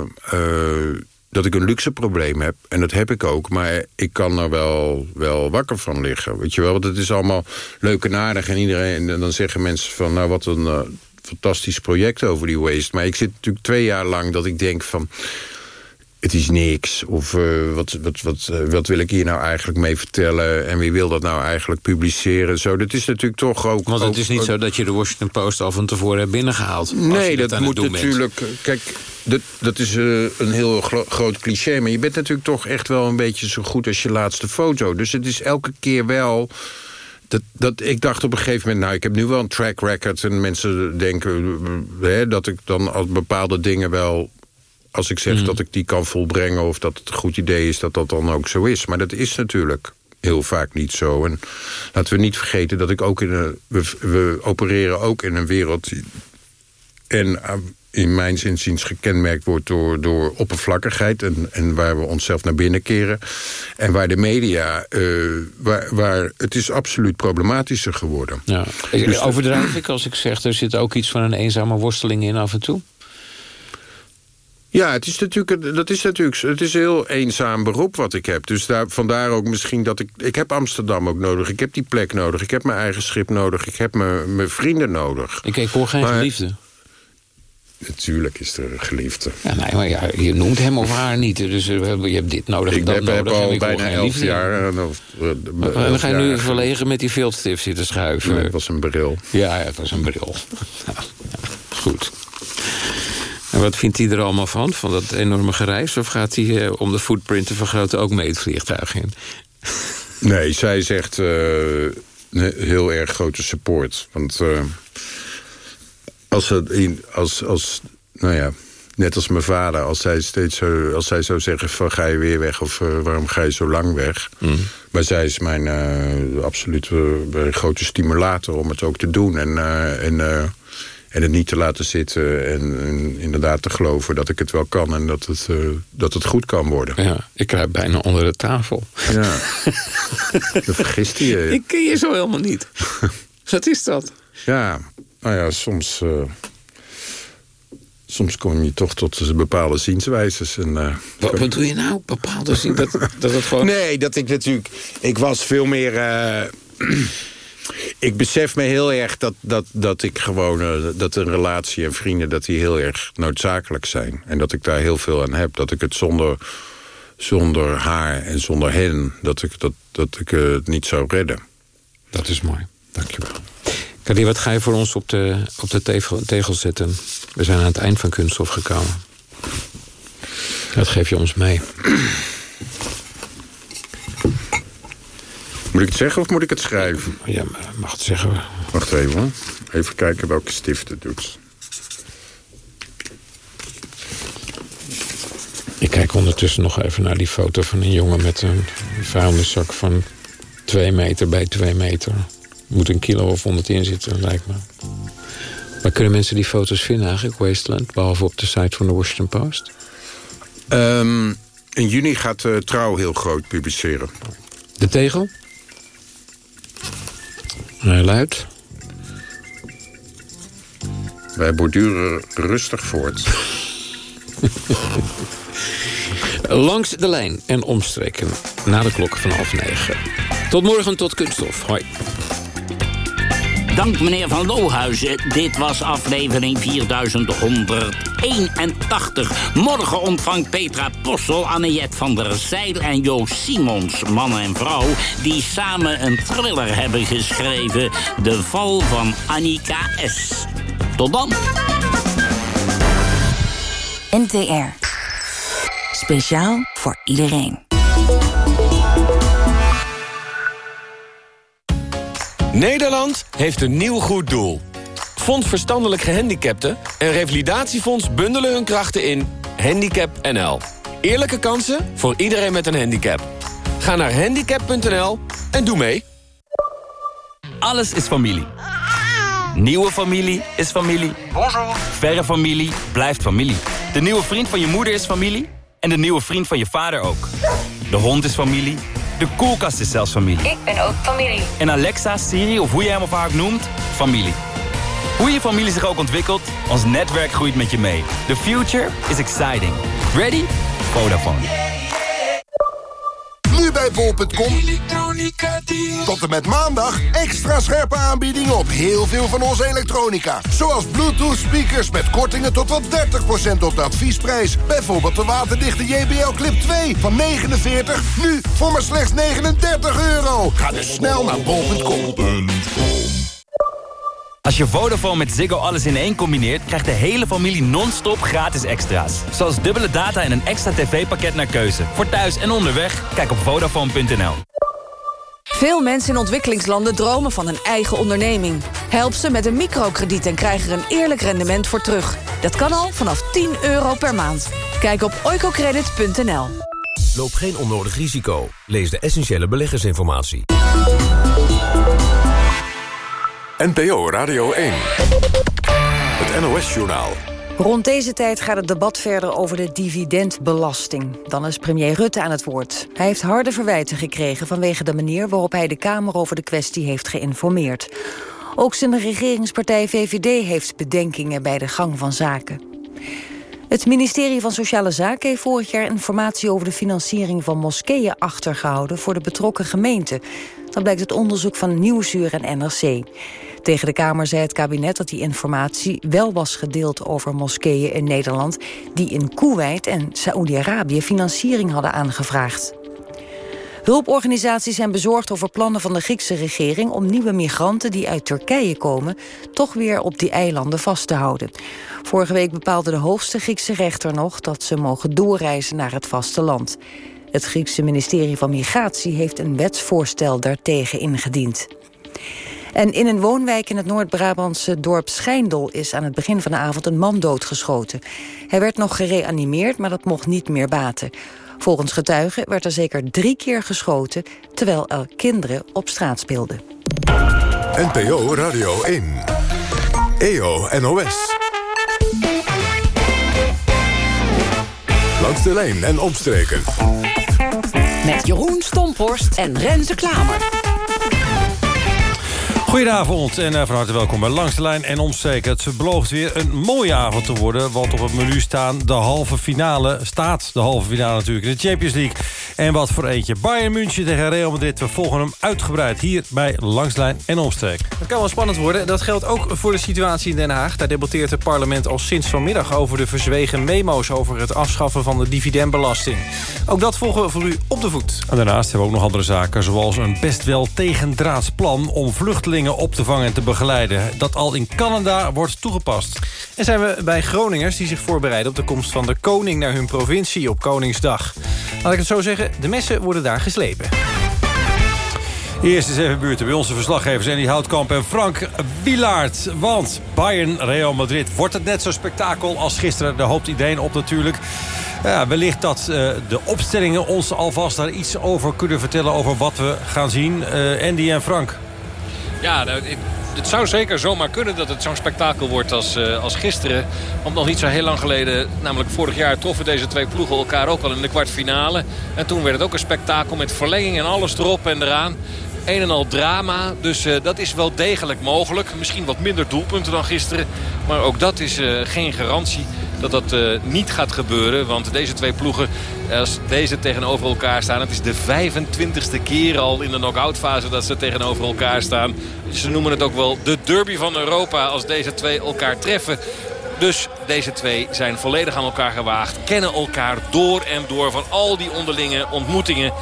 dat ik een luxe probleem heb. En dat heb ik ook. Maar ik kan er wel, wel wakker van liggen. Weet je wel, want het is allemaal leuk en aardig. En, iedereen, en dan zeggen mensen van... nou, wat een eh, fantastisch project over die waste. Maar ik zit natuurlijk twee jaar lang dat ik denk van... het is niks. Of eh, wat, wat, wat, eh, wat wil ik hier nou eigenlijk mee vertellen? En wie wil dat nou eigenlijk publiceren? Zo, dat is natuurlijk toch ook... Want het ook- is niet zo dat je de Washington Post al van tevoren hebt binnengehaald. Nee, dat, moet bent. natuurlijk... Kijk, dat, dat is eh, een heel gro- groot cliché... maar je bent natuurlijk toch echt wel een beetje zo goed als je laatste foto. Dus het is elke keer wel dat, dat, ik dacht op een gegeven moment, nou, ik heb nu wel een track record... en mensen denken hè, dat ik dan al bepaalde dingen wel... als ik zeg mm. dat ik die kan volbrengen of dat het een goed idee is... dat dat dan ook zo is. Maar dat is natuurlijk heel vaak niet zo. En laten we niet vergeten dat ik ook in een... we, we opereren ook in een wereld... en in mijn zinziens gekenmerkt wordt door, door oppervlakkigheid... En, en waar we onszelf naar binnen keren. En waar de media... Uh, waar, waar, het is absoluut problematischer geworden. Ja. Dus Overdrijf ik als ik zeg... er zit ook iets van een eenzame worsteling in af en toe? Ja, het is natuurlijk, dat is natuurlijk het is een heel eenzaam beroep wat ik heb. Dus daar, vandaar ook misschien dat ik... Ik heb Amsterdam ook nodig. Ik heb die plek nodig. Ik heb mijn eigen schip nodig. Ik heb mijn, mijn vrienden nodig. Ik, ik hoor geen maar, geliefde. Natuurlijk is er een geliefde. Ja, nee, maar ja, je noemt hem of haar niet. Dus eh, je hebt dit nodig ik dat heb, nodig. Heb al bijna elf jaar... En, dan ga je nu verlegen met die viltstift zitten schuiven. Nee, het was een bril. Ja, het was een bril. Goed. En wat vindt hij er allemaal van, van dat enorme gereis? Of gaat hij uh, om de footprint te vergroten ook mee het vliegtuig in? Nee, zij zegt uh, heel erg grote support. Want als, het, als, als, nou ja, net als mijn vader, als zij, steeds zo, als zij zou zeggen van ga je weer weg of uh, waarom ga je zo lang weg. Mm. Maar zij is mijn uh, absolute uh, grote stimulator om het ook te doen. En, en, en het niet te laten zitten en, en, inderdaad te geloven dat ik het wel kan en dat het, dat het goed kan worden. Ja, ik kruip bijna onder de tafel. Ja, dat vergist je. Ik ken je zo helemaal niet. Wat is dat? Ja, nou ja, soms, uh, soms kom je toch tot bepaalde zienswijzes. En, uh, wat, wat, doe je nou? Bepaalde zien dat, dat het gewoon... Nee, dat ik natuurlijk... Ik was veel meer... Uh, ik besef me heel erg dat, dat, dat ik gewoon... dat een relatie en vrienden dat die heel erg noodzakelijk zijn. En dat ik daar heel veel aan heb. Dat ik het zonder, zonder haar en zonder hen... dat ik, dat, dat ik het niet zou redden. Dat is mooi. Dankjewel. Kadir, wat ga je voor ons op de, op de tegel, tegel zetten? We zijn aan het eind van kunststof gekomen. Wat geef je ons mee? Moet ik het zeggen of moet ik het schrijven? Ja, mag het zeggen. Wacht even hoor. Even kijken welke stift het doet. Ik kijk ondertussen nog even naar die foto van een jongen... met een vuilniszak van 2 meter bij 2 meter moet een kilo of honderd in zitten, lijkt me. Waar kunnen mensen die foto's vinden eigenlijk, Wasteland? Behalve op de site van de Washington Post? Um, in juni gaat uh, Trouw heel groot publiceren. De tegel? Hij luidt... Wij borduren rustig voort. Langs de lijn en omstreken na de klok van half negen. Tot morgen, tot kunststof. Hoi. Dank meneer Van Lohuizen. Dit was aflevering 4181. Morgen ontvangt Petra Possel, Anniette van der Zeil en Joost Simons, man en vrouw... die samen een thriller hebben geschreven. De val van Annika S. Tot dan. NTR. Speciaal voor iedereen. Nederland heeft een nieuw goed doel. Fonds Verstandelijk Gehandicapten en Revalidatiefonds bundelen hun krachten in Handicap NL. Eerlijke kansen voor iedereen met een handicap. Ga naar handicap.nl en doe mee. Alles is familie. Nieuwe familie is familie. Bonjour. Verre familie blijft familie. De nieuwe vriend van je moeder is familie. En de nieuwe vriend van je vader ook. De hond is familie. De koelkast is zelfs familie. Ik ben ook familie. En Alexa, Siri of hoe je hem of haar ook noemt, familie. Hoe je familie zich ook ontwikkelt, ons netwerk groeit met je mee. The future is exciting. Ready? Vodafone. Bij bol.com. Tot en met maandag extra scherpe aanbiedingen op heel veel van onze elektronica. Zoals Bluetooth speakers met kortingen tot wel 30% op de adviesprijs. Bijvoorbeeld de waterdichte JBL Clip 2 van 49, nu voor maar slechts 39 euro. Ga dus snel naar bol.com. Als je Vodafone met Ziggo alles in één combineert... krijgt de hele familie non-stop gratis extra's. Zoals dubbele data en een extra tv-pakket naar keuze. Voor thuis en onderweg, kijk op Vodafone.nl. Veel mensen in ontwikkelingslanden dromen van een eigen onderneming. Help ze met een microkrediet en krijg er een eerlijk rendement voor terug. Dat kan al vanaf 10 euro per maand. Kijk op oicocredit.nl. Loop geen onnodig risico. Lees de essentiële beleggersinformatie. NPO Radio 1. Het NOS-journaal. Rond deze tijd gaat het debat verder over de dividendbelasting. Dan is premier Rutte aan het woord. Hij heeft harde verwijten gekregen vanwege de manier waarop hij de Kamer over de kwestie heeft geïnformeerd. Ook zijn regeringspartij VVD heeft bedenkingen bij de gang van zaken. Het ministerie van Sociale Zaken heeft vorig jaar informatie over de financiering van moskeeën achtergehouden voor de betrokken gemeenten. Dat blijkt het onderzoek van Nieuwsuur en NRC. Tegen de Kamer zei het kabinet dat die informatie wel was gedeeld over moskeeën in Nederland die in Kuwait en Saoedi-Arabië financiering hadden aangevraagd. Hulporganisaties zijn bezorgd over plannen van de Griekse regering... om nieuwe migranten die uit Turkije komen... toch weer op die eilanden vast te houden. Vorige week bepaalde de hoogste Griekse rechter nog... dat ze mogen doorreizen naar het vasteland. Het Griekse ministerie van Migratie heeft een wetsvoorstel daartegen ingediend. En in een woonwijk in het Noord-Brabantse dorp Schijndel... is aan het begin van de avond een man doodgeschoten. Hij werd nog gereanimeerd, maar dat mocht niet meer baten. Volgens getuigen werd er zeker drie keer geschoten... terwijl er kinderen op straat speelden. NPO Radio 1. EO NOS. Langs de lijn en omstreken. Met Jeroen Stomphorst en Renze Klamer. Goedenavond en uh, van harte welkom bij Langs de Lijn en Omstreken. Het belooft weer een mooie avond te worden... want op het menu staan de halve finale, staat de halve finale natuurlijk... in de Champions League. En wat voor eentje. Bayern München tegen Real Madrid. We volgen hem uitgebreid hier bij Langs de Lijn en Omstreken. Het kan wel spannend worden. Dat geldt ook voor de situatie in Den Haag. Daar debatteert het parlement al sinds vanmiddag... over de verzwegen memo's over het afschaffen van de dividendbelasting. Ook dat volgen we voor u op de voet. En daarnaast hebben we ook nog andere zaken... zoals een best wel tegendraads plan om vluchtelingen op te vangen en te begeleiden. Dat al in Canada wordt toegepast. En zijn we bij Groningers die zich voorbereiden... op de komst van de koning naar hun provincie op Koningsdag. Laat ik het zo zeggen, de messen worden daar geslepen. Eerst eens even buurten bij onze verslaggevers Andy Houtkamp en Frank Wilaert. Want Bayern Real Madrid, wordt het net zo spektakel als gisteren? Daar hoopt iedereen op natuurlijk. Ja, wellicht dat uh, de opstellingen ons alvast daar iets over kunnen vertellen... over wat we gaan zien. Uh, Andy en Frank. Ja, nou, het zou zeker zomaar kunnen dat het zo'n spektakel wordt als, uh, als gisteren. Want nog niet zo heel lang geleden, namelijk vorig jaar... troffen deze twee ploegen elkaar ook al in de kwartfinale. En toen werd het ook een spektakel met verlenging en alles erop en eraan. Een en al drama, dus uh, dat is wel degelijk mogelijk. Misschien wat minder doelpunten dan gisteren. Maar ook dat is uh, geen garantie dat dat uh, niet gaat gebeuren. Want deze twee ploegen, als deze tegenover elkaar staan... het is de 25ste keer al in de knock-out fase dat ze tegenover elkaar staan. Ze noemen het ook wel de derby van Europa als deze twee elkaar treffen. Dus deze twee zijn volledig aan elkaar gewaagd. Kennen elkaar door en door van al die onderlinge ontmoetingen.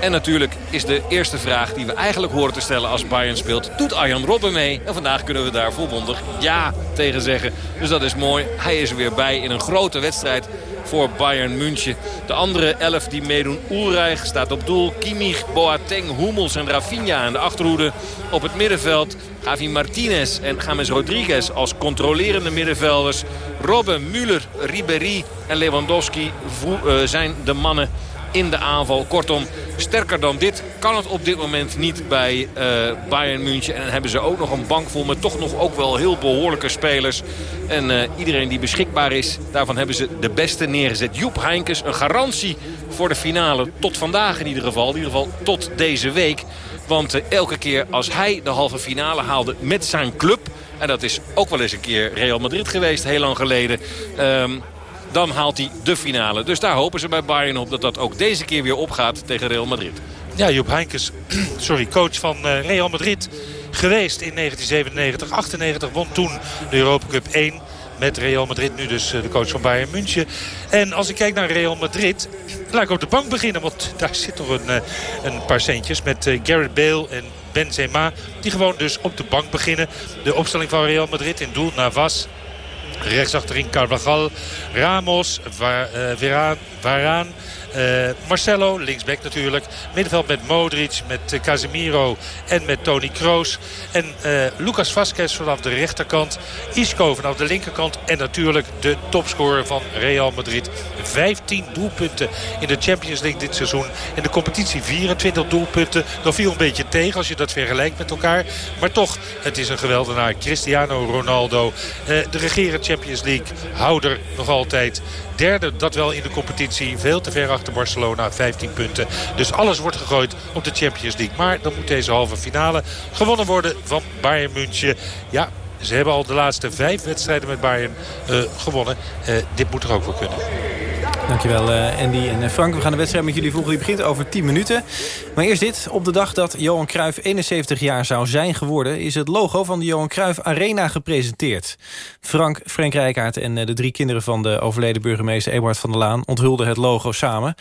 En natuurlijk is de eerste vraag die we eigenlijk horen te stellen als Bayern speelt. Doet Arjan Robben mee? En vandaag kunnen we daar volmondig ja tegen zeggen. Dus dat is mooi. Hij is er weer bij in een grote wedstrijd voor Bayern München. De andere elf die meedoen. Ulreich staat op doel. Kimmich, Boateng, Hummels en Rafinha aan de achterhoede. Op het middenveld Javi Martinez en James Rodriguez als controlerende middenvelders. Robben, Müller, Ribéry en Lewandowski eh, zijn de mannen in de aanval. Kortom, sterker dan dit kan het op dit moment niet bij uh, Bayern München. En hebben ze ook nog een bank vol met toch nog ook wel heel behoorlijke spelers. En uh, iedereen die beschikbaar is, daarvan hebben ze de beste neergezet. Joep Heinkes, een garantie voor de finale. Tot vandaag in ieder geval. In ieder geval tot deze week. Want uh, elke keer als hij de halve finale haalde met zijn club... en dat is ook wel eens een keer Real Madrid geweest, heel lang geleden... Um, dan haalt hij de finale. Dus daar hopen ze bij Bayern op dat dat ook deze keer weer opgaat tegen Real Madrid. Ja, Joep Heinkes, sorry, coach van uh, Real Madrid geweest in 1997. 98 won toen de Europa Cup 1 met Real Madrid. Nu dus uh, de coach van Bayern München. En als ik kijk naar Real Madrid, laat ik op de bank beginnen. Want daar zit toch een, uh, een paar centjes met Gareth Bale en Benzema. Die gewoon dus op de bank beginnen. De opstelling van Real Madrid in doel Navas, Rechts achterin Carvajal, Ramos, Varaan, Varaan Marcelo, linksback natuurlijk. Middenveld met Modric, met uh, Casemiro en met Toni Kroos. En uh, Lucas Vazquez vanaf de rechterkant. Isco vanaf de linkerkant. En natuurlijk de topscorer van Real Madrid. 15 doelpunten in de Champions League dit seizoen. In de competitie 24 doelpunten. Dat viel een beetje tegen als je dat vergelijkt met elkaar. Maar toch, het is een geweldenaar. Cristiano Ronaldo. de regerend Champions League houder nog altijd. Derde, dat wel in de competitie. Veel te ver achter Barcelona, 15 punten. Dus alles wordt gegooid op de Champions League. Maar dan moet deze halve finale gewonnen worden van Bayern München. Ja, ze hebben al de laatste vijf wedstrijden met Bayern uh, gewonnen. Uh, dit moet er ook wel kunnen. Dankjewel uh, Andy en Frank. We gaan de wedstrijd met jullie volgen. Die begint over 10 minuten. Maar eerst dit. Op de dag dat Johan Cruijff 71 jaar zou zijn geworden... is het logo van de Johan Cruijff Arena gepresenteerd. Frank, Frank Rijkaard en de drie kinderen van de overleden burgemeester Eberhard van der Laan... onthulden het logo samen.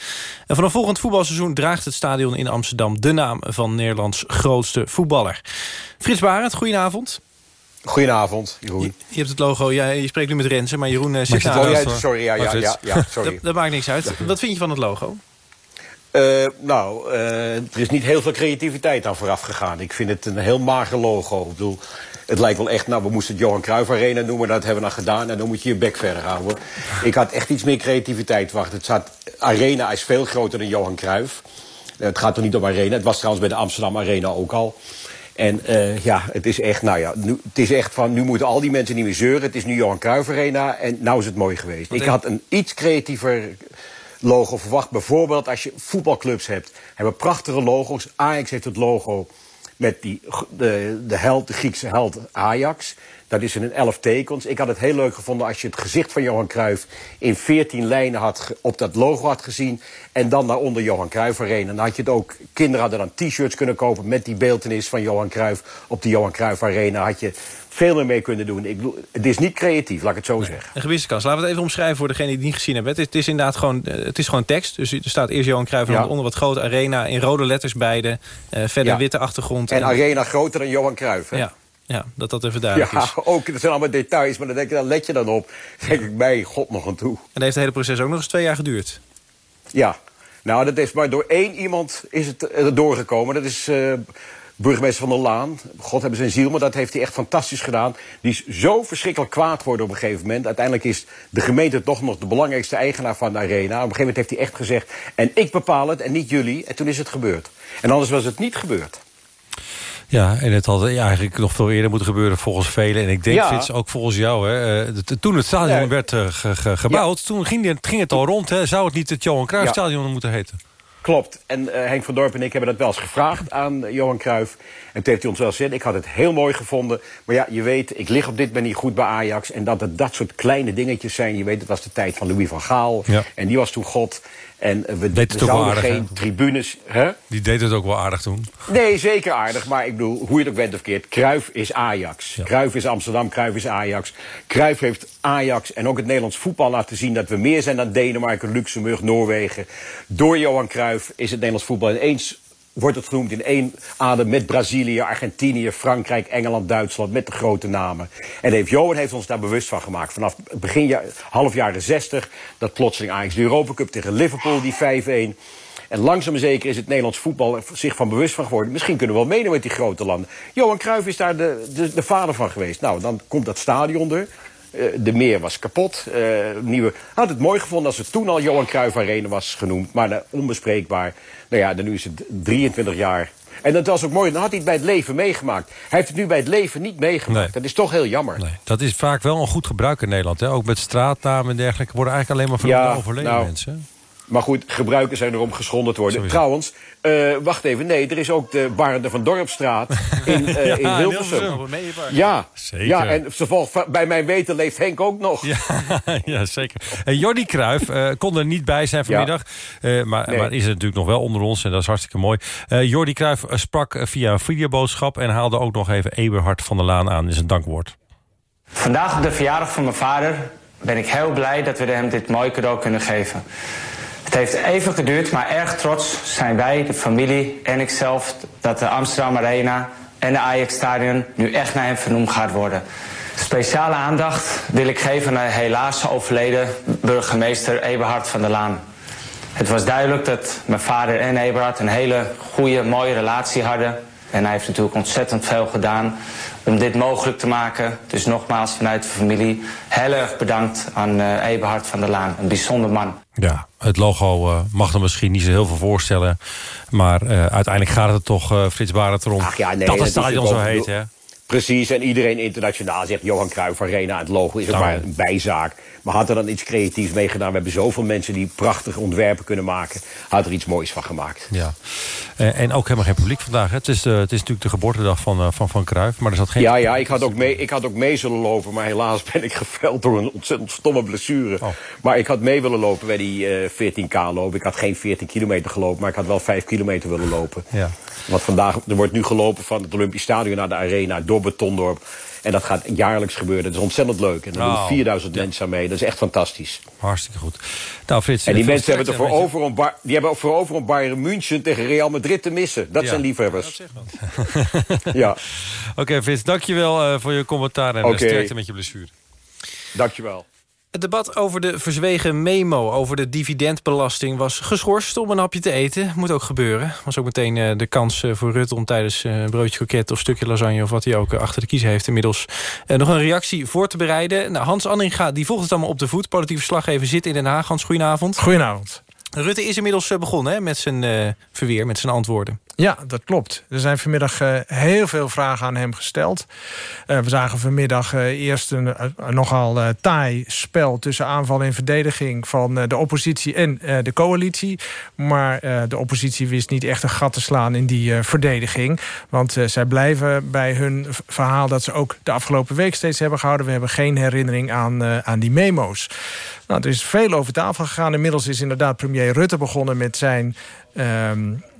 En vanaf volgend voetbalseizoen draagt het stadion in Amsterdam... de naam van Nederlands grootste voetballer. Frits Barend, goedenavond. Goedenavond, Jeroen. Je, hebt het logo, ja, je spreekt nu met Rensen, maar Jeroen uh, zit daar. Oh, sorry, ja, ja, ja, ja sorry. dat, dat, maakt niks uit. Wat vind je van het logo? Uh, nou, uh, er is niet heel veel creativiteit aan vooraf gegaan. Ik vind het een heel mager logo. Ik bedoel, het lijkt wel echt, nou, we moesten het Johan Cruijff Arena noemen. Dat hebben we dan gedaan en dan moet je je bek verder houden. Ik had echt iets meer creativiteit verwacht. Het staat, Arena is veel groter dan Johan Cruijff. Het gaat toch niet om Arena. Het was trouwens bij de Amsterdam Arena ook al. En uh, ja, het is echt, nou ja, nu, het is echt van, nu moeten al die mensen niet meer zeuren. Het is nu Johan Cruijff Arena en nou is het mooi geweest. Ik had een iets creatiever logo verwacht. Bijvoorbeeld als je voetbalclubs hebt, hebben prachtige logo's. Ajax heeft het logo met die, de, de held, de Griekse held Ajax. Dat is in een elf tekens. Ik had het heel leuk gevonden als je het gezicht van Johan Cruijff... in veertien lijnen had, op dat logo had gezien. En dan daaronder Johan Cruijff Arena. Dan had je het ook... Kinderen hadden dan t-shirts kunnen kopen met die beeldenis van Johan Cruijff... op de Johan Cruijff Arena had je veel meer mee kunnen doen. Ik bedoel, het is niet creatief, laat ik het zo zeggen. Een gewisse kans. Laten we het even omschrijven voor degene die het niet gezien hebben. Het is, het is inderdaad gewoon, eh, het is gewoon tekst. Dus er staat eerst Johan Cruijff en onder wat grote arena... in rode letters beide. Uh, verder witte achtergrond. En, en, arena groter dan Johan Cruijff, hè? Ja. Ja, dat dat even duidelijk ja, is. ook, dat zijn allemaal details, maar dan denk je, dan let je dan op. Dan denk ik, bij God nog aan toe. En heeft het hele proces ook nog eens twee jaar geduurd? Ja, nou, dat is maar door één iemand is het er doorgekomen. Dat is uh, burgemeester van der Laan. God hebben zijn ziel, maar dat heeft hij echt fantastisch gedaan. Die is zo verschrikkelijk kwaad geworden op een gegeven moment. Uiteindelijk is de gemeente toch nog de belangrijkste eigenaar van de arena. Op een gegeven moment heeft hij echt gezegd... en ik bepaal het en niet jullie. En toen is het gebeurd. En anders was het niet gebeurd. Ja, en het had eigenlijk nog veel eerder moeten gebeuren volgens velen. En ik denk, ja. Ook volgens jou. Hè, uh, toen het stadion ja. werd ge, ge, gebouwd, toen ging het, ging het al rond. Hè, zou het niet het Johan Cruijff stadion moeten heten? Klopt. En uh, Henk van Dorp en ik hebben dat wel eens gevraagd aan Johan Cruijff. En toen heeft hij ons wel gezegd, ik had het heel mooi gevonden. Maar ja, je weet, ik lig op dit moment niet goed bij Ajax. En dat het dat soort kleine dingetjes zijn. Je weet, het was de tijd van Louis van Gaal. Ja. En die was toen God. En we, we zouden aardig, geen tribunes... Hè? Die deed het ook wel aardig toen. Nee, zeker aardig. Maar ik bedoel, hoe je het ook bent of keert... Cruijff is Ajax. Ja. Cruijff is Amsterdam, Cruijff is Ajax. Cruijff heeft Ajax en ook het Nederlands voetbal laten zien... dat we meer zijn dan Denemarken, Luxemburg, Noorwegen. Door Johan Cruijff is het Nederlands voetbal ineens wordt het genoemd in één adem met Brazilië, Argentinië, Frankrijk, Engeland, Duitsland, met de grote namen. En heeft Johan heeft ons daar bewust van gemaakt. Vanaf begin half jaren 60, dat plotseling Ajax de Europa Cup tegen Liverpool, die 5-1. En langzaam zeker is het Nederlands voetbal zich van bewust van geworden. Misschien kunnen we wel meedoen met die grote landen. Johan Cruijff is daar de, de, de vader van geweest. Nou, dan komt dat stadion er. Uh, de meer was kapot. Uh, nieuwe... Had het mooi gevonden als het toen al Johan Cruijff Arena was genoemd. Maar uh, onbespreekbaar. Nou ja, dan nu is het 23 jaar. En dat was ook mooi. Dan had hij het bij het leven meegemaakt. Hij heeft het nu bij het leven niet meegemaakt. Nee. Dat is toch heel jammer. Nee. Dat is vaak wel een goed gebruik in Nederland. Hè? Ook met straatnamen en dergelijke worden eigenlijk alleen maar van ja, overleden nou, mensen. Maar goed, gebruikers zijn erom geschonden te worden. Sowieso. Trouwens, uh, wacht even. Nee, er is ook de Barende van Dorpstraat in, uh, ja, in Hilversum. Ja, zeker. Ja, en bij mijn weten leeft Henk ook nog. Ja, ja zeker. En Jordi Cruijff uh, kon er niet bij zijn vanmiddag. Ja. maar, nee. maar is er natuurlijk nog wel onder ons. En dat is hartstikke mooi. Jordi Cruijff sprak via een videoboodschap... en haalde ook nog even Eberhard van der Laan aan in zijn dankwoord. Vandaag op de verjaardag van mijn vader ben ik heel blij dat we hem dit mooie cadeau kunnen geven. Het heeft even geduurd, maar erg trots zijn wij, de familie en ikzelf... dat de Amsterdam Arena en de Ajax-stadion nu echt naar hem vernoemd gaat worden. Speciale aandacht wil ik geven aan de helaas overleden burgemeester Eberhard van der Laan. Het was duidelijk dat mijn vader en Eberhard een hele goede, mooie relatie hadden. En hij heeft natuurlijk ontzettend veel gedaan om dit mogelijk te maken. Dus nogmaals vanuit de familie heel erg bedankt aan uh, Eberhard van der Laan. Een bijzonder man. Ja, het logo uh, mag er misschien niet zo heel veel voorstellen. Maar uh, uiteindelijk gaat het toch, Frits Barend, erom Ach ja, nee, dat het stadion zo heet. Hè? Precies, en iedereen internationaal zegt Johan Cruijff Arena. Het logo is ook maar een bijzaak. Maar had er dan iets creatiefs mee gedaan? We hebben zoveel mensen die prachtige ontwerpen kunnen maken. Had er iets moois van gemaakt. Ja. Uh, en ook helemaal geen publiek vandaag. Hè? Het, is, het is natuurlijk de geboortedag van, uh, van, van Cruijff. Maar er zat geen... Ja, ja ik, had ook mee, ik had ook mee zullen lopen. Maar helaas ben ik geveld door een ontzettend stomme blessure. Oh. Maar ik had mee willen lopen bij die 14K lopen. Ik had geen 14 kilometer gelopen. Maar ik had wel 5 kilometer willen lopen. Ja. Want vandaag, er wordt nu gelopen van het Olympisch Stadion naar de Arena. Door Betondorp. En dat gaat jaarlijks gebeuren. Dat is ontzettend leuk. En er doen oh, 4000 ja. mensen aan mee. Dat is echt fantastisch. Hartstikke goed. Nou, Frits, en die mensen hebben het ervoor over, om Bar die hebben voor over om Bayern München tegen Real Madrid te missen. Dat ja. zijn liefhebbers. ja. Oké, okay, Frits, dankjewel uh, voor je commentaar en okay. sterkte met je blessure. Dankjewel. Het debat over de verzwegen memo over de dividendbelasting was geschorst om een hapje te eten. Moet ook gebeuren. Was ook meteen uh, de kans uh, voor Rutte om tijdens uh, een broodje kroket of stukje lasagne of wat hij ook achter de kiezer heeft inmiddels nog een reactie voor te bereiden. Nou, Hans Anninga die volgt het allemaal op de voet. Politiek verslaggever zit in Den Haag. Hans, goedenavond. Goedenavond. Rutte is inmiddels begonnen hè, met zijn verweer, met zijn antwoorden. Ja, dat klopt. Er zijn vanmiddag uh, heel veel vragen aan hem gesteld. Uh, we zagen vanmiddag uh, eerst een nogal taai spel... tussen aanval en verdediging van de oppositie en de coalitie. Maar de oppositie wist niet echt een gat te slaan in die verdediging. Want zij blijven bij hun verhaal dat ze ook de afgelopen week steeds hebben gehouden. We hebben geen herinnering aan, aan die memo's. Nou, is veel over tafel gegaan. Inmiddels is inderdaad premier Rutte begonnen met zijn...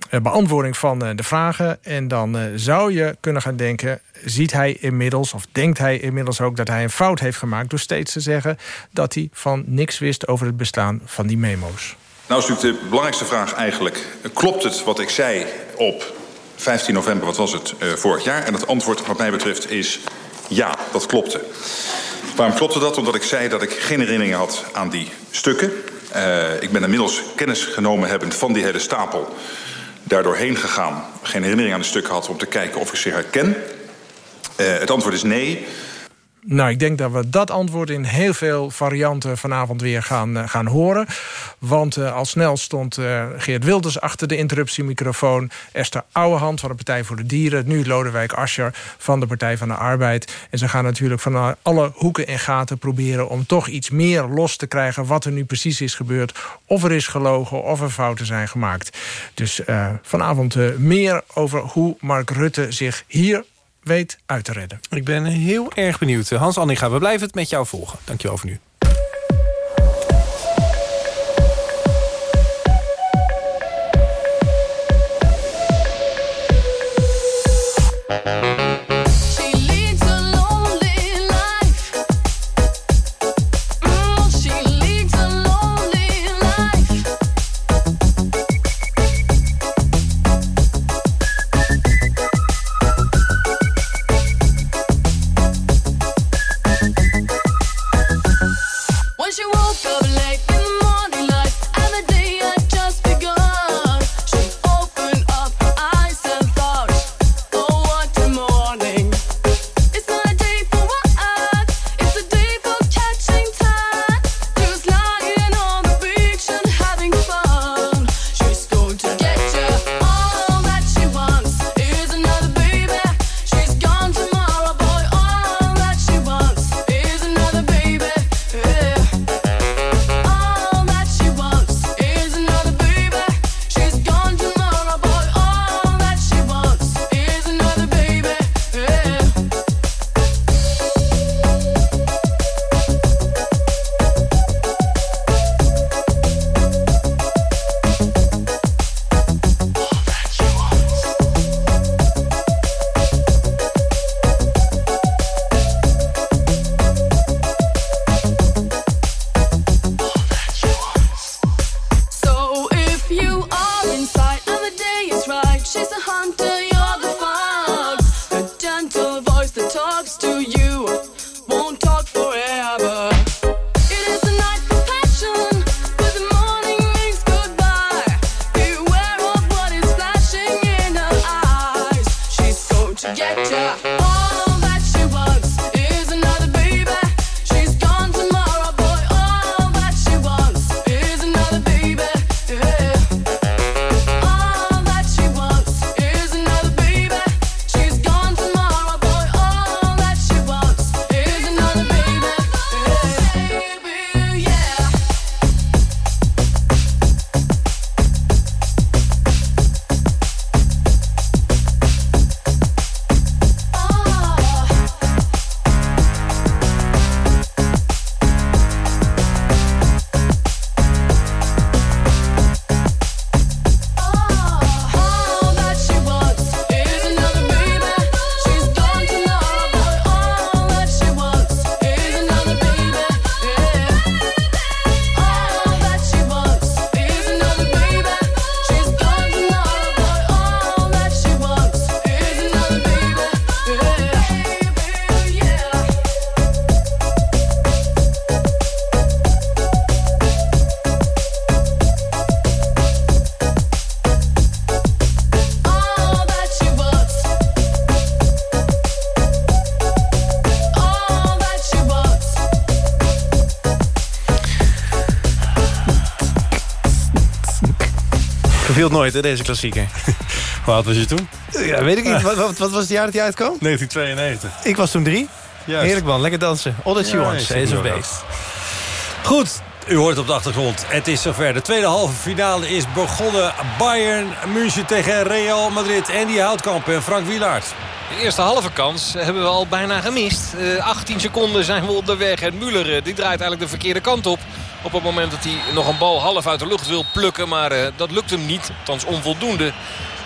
Eh, beantwoording van eh, de vragen. En dan eh, zou je kunnen gaan denken... ziet hij inmiddels, of denkt hij inmiddels ook... dat hij een fout heeft gemaakt door steeds te zeggen... dat hij van niks wist over het bestaan van die memo's. Nou is natuurlijk de belangrijkste vraag eigenlijk... klopt het wat ik zei op 15 november, wat was het, vorig jaar? En het antwoord wat mij betreft is ja, dat klopte. Waarom klopte dat? Omdat ik zei dat ik geen herinneringen had aan die stukken. Uh, ik ben inmiddels kennis genomen hebben van die hele stapel daardoor heen gegaan. Geen herinnering aan de stukken had om te kijken of ik ze herken. Uh, het antwoord is nee. Nou, ik denk dat we dat antwoord in heel veel varianten vanavond weer gaan, uh, gaan horen. Want uh, al snel stond uh, Geert Wilders achter de interruptiemicrofoon. Esther Ouwehand van de Partij voor de Dieren. Nu Lodewijk Asscher van de Partij van de Arbeid. En ze gaan natuurlijk van alle hoeken en gaten proberen... om toch iets meer los te krijgen wat er nu precies is gebeurd. Of er is gelogen, of er fouten zijn gemaakt. Dus vanavond meer over hoe Mark Rutte zich hier weet uit te redden. Ik ben heel erg benieuwd. Hans Anninga, we blijven het met jou volgen. Dankjewel voor nu. Nooit, hè, deze klassieker. Hoe oud was je toen? Ja, weet ik niet. Wat, wat, wat was het jaar dat hij uitkwam? 1992. Ik was toen drie. Juist. Heerlijk man, lekker dansen. All that you Ja, want, is een beest. Goed, u hoort op de achtergrond. Het is zover. De tweede halve finale is begonnen. Bayern München tegen Real Madrid. Andy Houtkamp en Frank Wielaert. De eerste halve kans hebben we al bijna gemist. Eh, 18 seconden zijn we onderweg. En Müller eh, die draait eigenlijk de verkeerde kant op. Op het moment dat hij nog een bal half uit de lucht wil plukken. Maar eh, dat lukt hem niet. Althans onvoldoende.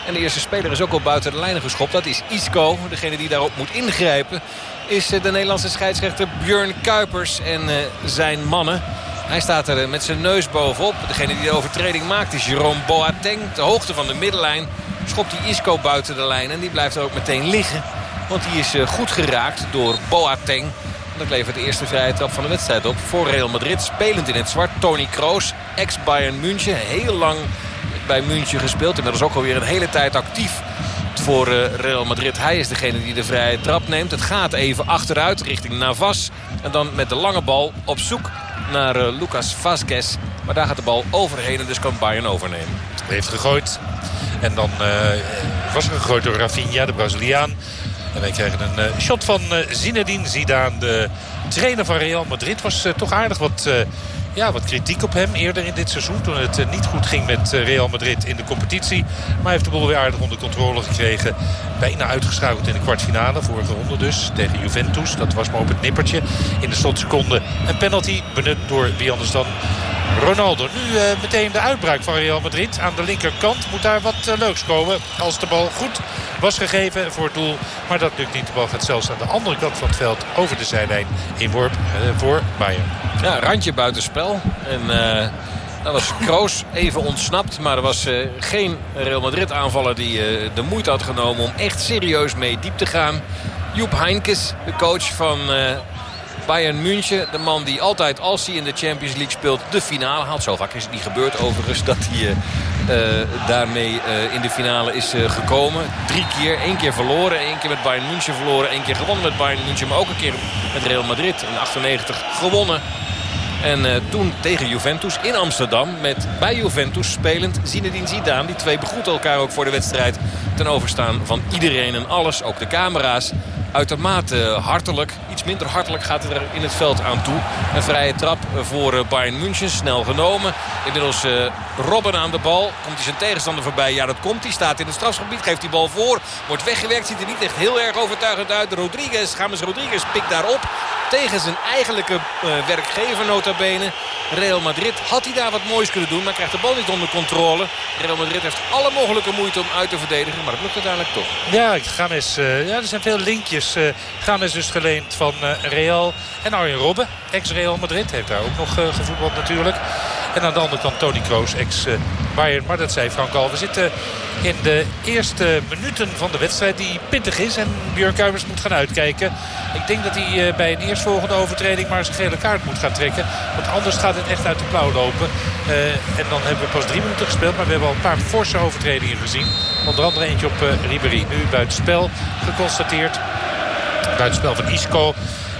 En de eerste speler is ook al buiten de lijnen geschopt. Dat is Isco. Degene die daarop moet ingrijpen is eh, de Nederlandse scheidsrechter Björn Kuipers en eh, zijn mannen. Hij staat er met zijn neus bovenop. Degene die de overtreding maakt is Jerome Boateng. De hoogte van de middenlijn schopt hij Isco buiten de lijn. En die blijft er ook meteen liggen. Want die is goed geraakt door Boateng. En Dat levert de eerste vrije trap van de wedstrijd op. Voor Real Madrid spelend in het zwart. Tony Kroos, ex-Bayern München. Heel lang bij München gespeeld. Inmiddels ook alweer een hele tijd actief voor eh, Real Madrid. Hij is degene die de vrije trap neemt. Het gaat even achteruit richting Navas. En dan met de lange bal op zoek naar eh, Lucas Vazquez. Maar daar gaat de bal overheen en dus kan Bayern overnemen. heeft gegooid. En dan eh, was gegooid door Rafinha, de Braziliaan. En wij krijgen een eh, shot van eh, Zinedine Zidane. De trainer van Real Madrid was eh, toch aardig wat, ja, wat kritiek op hem eerder in dit seizoen. Toen het eh, niet goed ging met eh, Real Madrid in de competitie. Maar hij heeft de boel weer aardig onder controle gekregen. Bijna uitgeschakeld in de kwartfinale. Vorige ronde dus tegen Juventus. Dat was maar op het nippertje. In de slotseconde een penalty benut door wie anders dan Ronaldo. Nu eh, meteen de uitbraak van Real Madrid. Aan de linkerkant moet daar wat leuks komen. Als de bal goed was gegeven voor het doel. Maar dat lukt niet. De bal gaat zelfs aan de andere kant van het veld over de zijlijn. Inworp voor Bayern. Ja, randje buitenspel. En eh dan was Kroos even ontsnapt. Maar er was eh, geen Real Madrid aanvaller die eh, de moeite had genomen om echt serieus mee diep te gaan. Joep Heinkes, de coach van Bayern München. De man die altijd, als hij in de Champions League speelt, de finale haalt. Zo vaak is het niet gebeurd overigens dat hij daarmee in de finale is gekomen. Drie keer. één keer verloren. één keer met Bayern München verloren. één keer gewonnen met Bayern München. Maar ook een keer met Real Madrid in 98 gewonnen. En eh, toen tegen Juventus in Amsterdam. Met bij Juventus spelend Zinedine Zidane. Die twee begroeten elkaar ook voor de wedstrijd. Ten overstaan van iedereen en alles. Ook de camera's. Uitermate hartelijk. Iets minder hartelijk gaat het er in het veld aan toe. Een vrije trap voor eh, Bayern München. Snel genomen. Inmiddels eh, Robben aan de bal. Komt hij zijn tegenstander voorbij? Ja, dat komt hij. Staat in het strafgebied. Geeft die bal voor. Wordt weggewerkt. Ziet er niet echt heel erg overtuigend uit. Rodriguez, James Rodriguez pikt daarop. Tegen zijn eigenlijke eh, werkgever nota bene. Real Madrid had hij daar wat moois kunnen doen. Maar krijgt de bal niet onder controle. Real Madrid heeft alle mogelijke moeite om uit te verdedigen. Maar het lukt uiteindelijk toch. Ja, Games, eh, ja, er zijn veel linkjes. eh Games dus geleend van eh, Real. En Arjen Robben, ex-Real Madrid. Heeft daar ook nog gevoetbald natuurlijk. En aan de andere kant Tony Kroos, ex-Bayern. Maar dat zei Frank al. We zitten in de eerste minuten van de wedstrijd die pittig is. En Björn Kuipers moet gaan uitkijken. Ik denk dat hij eh, bij een eerstvolgende overtreding maar zijn gele kaart moet gaan trekken. Want anders gaat het echt uit de klauw lopen. Eh, en dan hebben we pas drie minuten gespeeld. Maar we hebben al een paar forse overtredingen gezien. Onder andere eentje op uh, Ribéry. Nu buitenspel geconstateerd. Buitenspel van Isco.